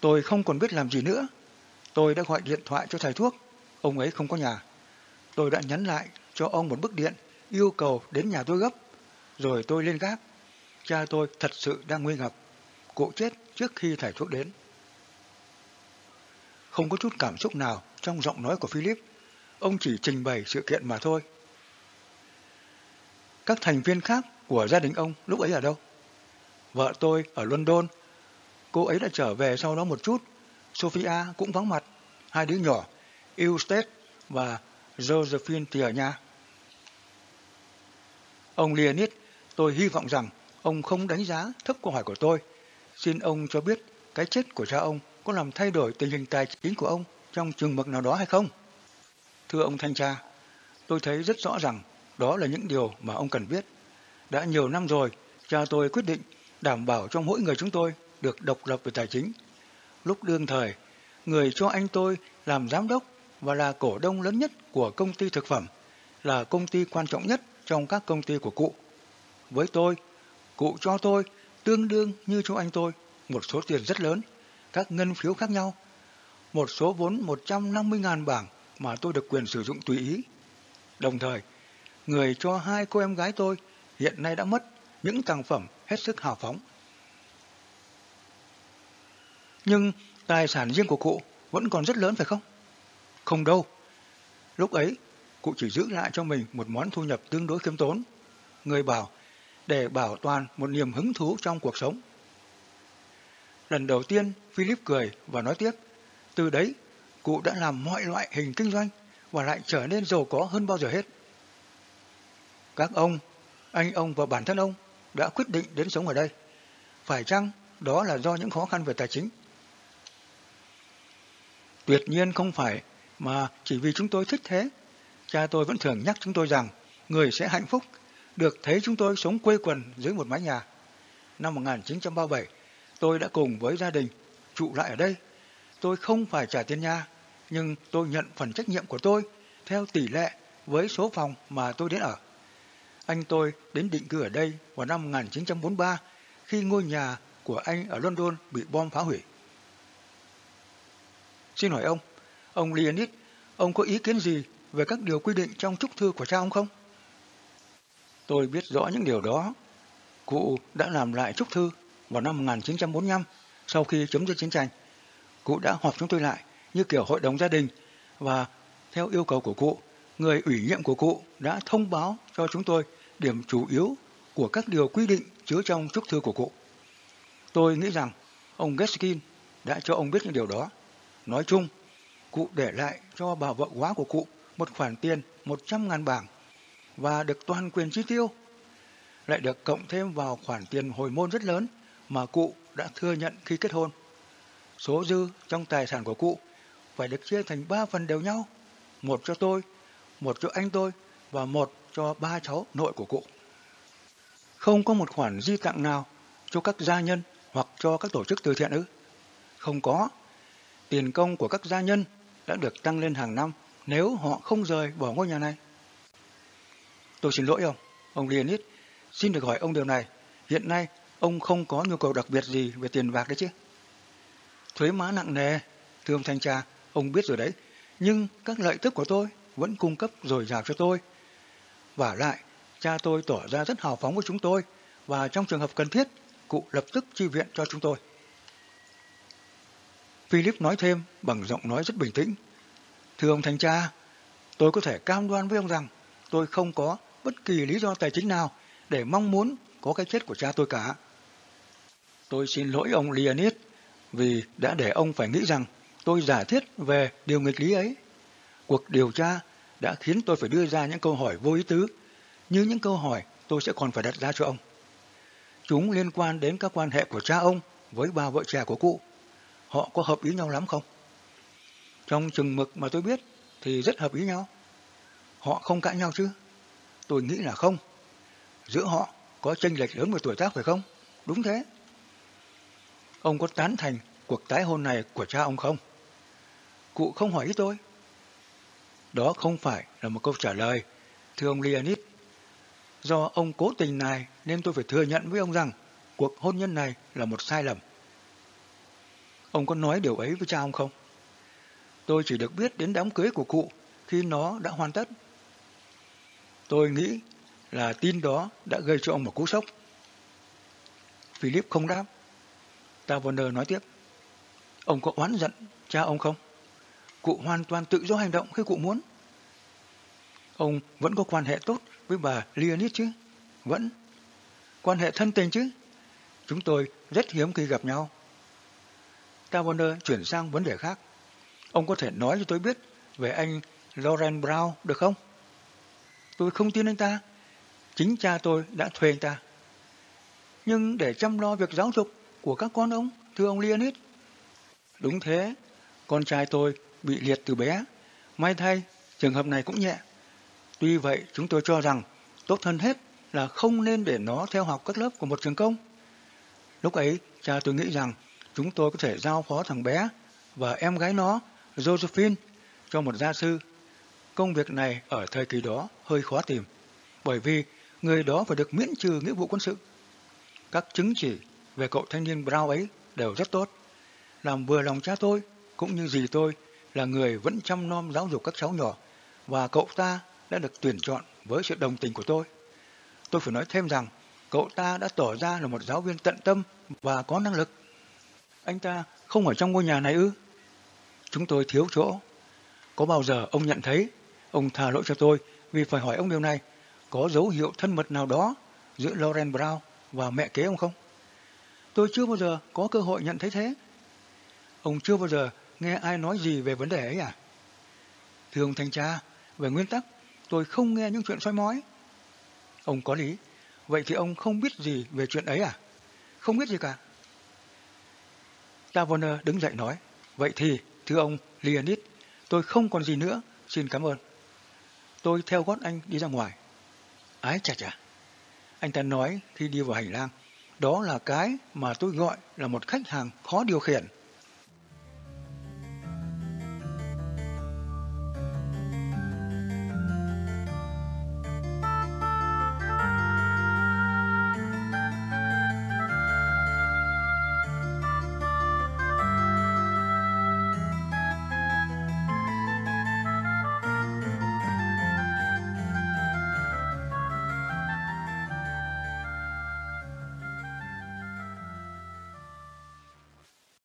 Tôi không còn biết làm gì nữa. Tôi đã gọi điện thoại cho thầy thuốc. Ông ấy không có nhà. Tôi đã nhắn lại cho ông một bức điện yêu cầu đến nhà tôi gấp. Rồi tôi lên gác. Cha tôi thật sự đang nguy ngập. Cụ chết trước khi thầy thuốc đến. Không có chút cảm xúc nào trong giọng nói của Philip. Ông chỉ trình bày sự kiện mà thôi. Các thành viên khác của gia đình ông lúc ấy ở đâu? Vợ tôi ở London. Cô ấy đã trở về sau đó một chút. Sophia cũng vắng mặt. Hai đứa nhỏ, Eustace và Josephine thì ở nhà. Ông Leonid, tôi hy vọng rằng ông không đánh giá thấp câu hỏi của tôi. Xin ông cho biết cái chết của cha ông có làm thay đổi tình hình tài chính của ông trong trường mực nào đó hay không? Thưa ông thanh tra, tôi thấy rất rõ rằng đó là những điều mà ông cần biết. Đã nhiều năm rồi, cha tôi quyết định đảm bảo cho mỗi người chúng tôi được độc lập về tài chính. Lúc đương thời, người cho anh tôi làm giám đốc và là cổ đông lớn nhất của công ty thực phẩm, là công ty quan trọng nhất trong các công ty của cụ. Với tôi, cụ cho tôi tương đương như cho anh tôi một số tiền rất lớn, các ngân phiếu khác nhau, một số vốn 150.000 bảng mà tôi được quyền sử dụng tùy ý. Đồng thời, người cho hai cô em gái tôi hiện nay đã mất những tàng phẩm hết sức hào phóng. Nhưng tài sản riêng của cụ vẫn còn rất lớn phải không? Không đâu. Lúc ấy, cụ chỉ giữ lại cho mình một món thu nhập tương đối khiêm tốn. Người bảo, để bảo toàn một niềm hứng thú trong cuộc sống. Lần đầu tiên, Philip cười và nói tiếp, từ đấy, cụ đã làm mọi loại hình kinh doanh và lại trở nên giàu có hơn bao giờ hết. Các ông, anh ông và bản thân ông đã quyết định đến sống ở đây. Phải chăng đó là do những khó khăn về tài chính? Tuyệt nhiên không phải, mà chỉ vì chúng tôi thích thế. Cha tôi vẫn thường nhắc chúng tôi rằng người sẽ hạnh phúc được thấy chúng tôi sống quê quần dưới một mái nhà. Năm 1937, tôi đã cùng với gia đình trụ lại ở đây. Tôi không phải trả tiền nhà, nhưng tôi nhận phần trách nhiệm của tôi theo tỷ lệ với số phòng mà tôi đến ở. Anh tôi đến định cư ở đây vào năm 1943 khi ngôi nhà của anh ở London bị bom phá hủy. Xin hỏi ông, ông Leonid, ông có ý kiến gì về các điều quy định trong chúc thư của cha ông không? Tôi biết rõ những điều đó. Cụ đã làm lại chúc thư vào năm 1945 sau khi chấm dứt chiến tranh. Cụ đã họp chúng tôi lại như kiểu hội đồng gia đình và theo yêu cầu của cụ, người ủy nhiệm của cụ đã thông báo cho chúng tôi điểm chủ yếu của các điều quy định chứa trong chúc thư của cụ. Tôi nghĩ rằng ông Geskin đã cho ông biết những điều đó. Nói chung, cụ để lại cho bà vợ quá của cụ một khoản tiền 100.000 bảng và được toàn quyền chi tiêu. Lại được cộng thêm vào khoản tiền hồi môn rất lớn mà cụ đã thừa nhận khi kết hôn. Số dư trong tài sản của cụ phải được chia thành ba phần đều nhau. Một cho tôi, một cho anh tôi và một cho ba cháu nội của cụ. Không có một khoản di tặng nào cho các gia nhân hoặc cho các tổ chức từ thiện ư? Không có. Tiền công của các gia nhân đã được tăng lên hàng năm nếu họ không rời bỏ ngôi nhà này. Tôi xin lỗi ông, ông Leonid, xin được hỏi ông điều này. Hiện nay, ông không có nhu cầu đặc biệt gì về tiền bạc đấy chứ? Thuế má nặng nề, thưa ông thanh tra, ông biết rồi đấy. Nhưng các lợi tức của tôi vẫn cung cấp dồi dào cho tôi. Và lại, cha tôi tỏ ra rất hào phóng với chúng tôi và trong trường hợp cần thiết, cụ lập tức chi viện cho chúng tôi. Philip nói thêm bằng giọng nói rất bình tĩnh. Thưa ông thanh tra, tôi có thể cam đoan với ông rằng tôi không có bất kỳ lý do tài chính nào để mong muốn có cái chết của cha tôi cả. Tôi xin lỗi ông Leonid vì đã để ông phải nghĩ rằng tôi giả thiết về điều nghịch lý ấy. Cuộc điều tra đã khiến tôi phải đưa ra những câu hỏi vô ý tứ, như những câu hỏi tôi sẽ còn phải đặt ra cho ông. Chúng liên quan đến các quan hệ của cha ông với bà vợ trẻ của cụ. Họ có hợp ý nhau lắm không? Trong chừng mực mà tôi biết thì rất hợp ý nhau. Họ không cãi nhau chứ? Tôi nghĩ là không. Giữa họ có chênh lệch lớn về tuổi tác phải không? Đúng thế. Ông có tán thành cuộc tái hôn này của cha ông không? Cụ không hỏi ý tôi. Đó không phải là một câu trả lời, thưa ông Leonid. Do ông cố tình này nên tôi phải thừa nhận với ông rằng cuộc hôn nhân này là một sai lầm. Ông có nói điều ấy với cha ông không? Tôi chỉ được biết đến đám cưới của cụ khi nó đã hoàn tất. Tôi nghĩ là tin đó đã gây cho ông một cú sốc. Philip không đáp. Tavoner nói tiếp. Ông có oán giận cha ông không? Cụ hoàn toàn tự do hành động khi cụ muốn. Ông vẫn có quan hệ tốt với bà Leonid chứ? Vẫn. Quan hệ thân tình chứ? Chúng tôi rất hiếm khi gặp nhau. Taverner chuyển sang vấn đề khác. Ông có thể nói cho tôi biết về anh Lauren Brown được không? Tôi không tin anh ta. Chính cha tôi đã thuê anh ta. Nhưng để chăm lo việc giáo dục của các con ông, thưa ông Leonid. Đúng thế, con trai tôi bị liệt từ bé. May thay, trường hợp này cũng nhẹ. Tuy vậy, chúng tôi cho rằng tốt hơn hết là không nên để nó theo học các lớp của một trường công. Lúc ấy, cha tôi nghĩ rằng chúng tôi có thể giao phó thằng bé và em gái nó, Josephine, cho một gia sư. Công việc này ở thời kỳ đó hơi khó tìm, bởi vì người đó phải được miễn trừ nghĩa vụ quân sự. Các chứng chỉ về cậu thanh niên Brown ấy đều rất tốt. Làm vừa lòng cha tôi, cũng như dì tôi, là người vẫn chăm nom giáo dục các cháu nhỏ, và cậu ta đã được tuyển chọn với sự đồng tình của tôi. Tôi phải nói thêm rằng, cậu ta đã tỏ ra là một giáo viên tận tâm và có năng lực. Anh ta không ở trong ngôi nhà này ư? Chúng tôi thiếu chỗ. Có bao giờ ông nhận thấy Ông tha lỗi cho tôi vì phải hỏi ông điều này. Có dấu hiệu thân mật nào đó giữa Lauren Brown và mẹ kế ông không? Tôi chưa bao giờ có cơ hội nhận thấy thế. Ông chưa bao giờ nghe ai nói gì về vấn đề ấy à? Thưa ông thanh tra, về nguyên tắc, tôi không nghe những chuyện soi mói. Ông có lý. Vậy thì ông không biết gì về chuyện ấy à? Không biết gì cả. Tavoner đứng dậy nói, vậy thì, thưa ông Leonid, tôi không còn gì nữa, xin cảm ơn. Tôi theo gót anh đi ra ngoài. Ái chà chà. Anh ta nói khi đi vào hành lang, đó là cái mà tôi gọi là một khách hàng khó điều khiển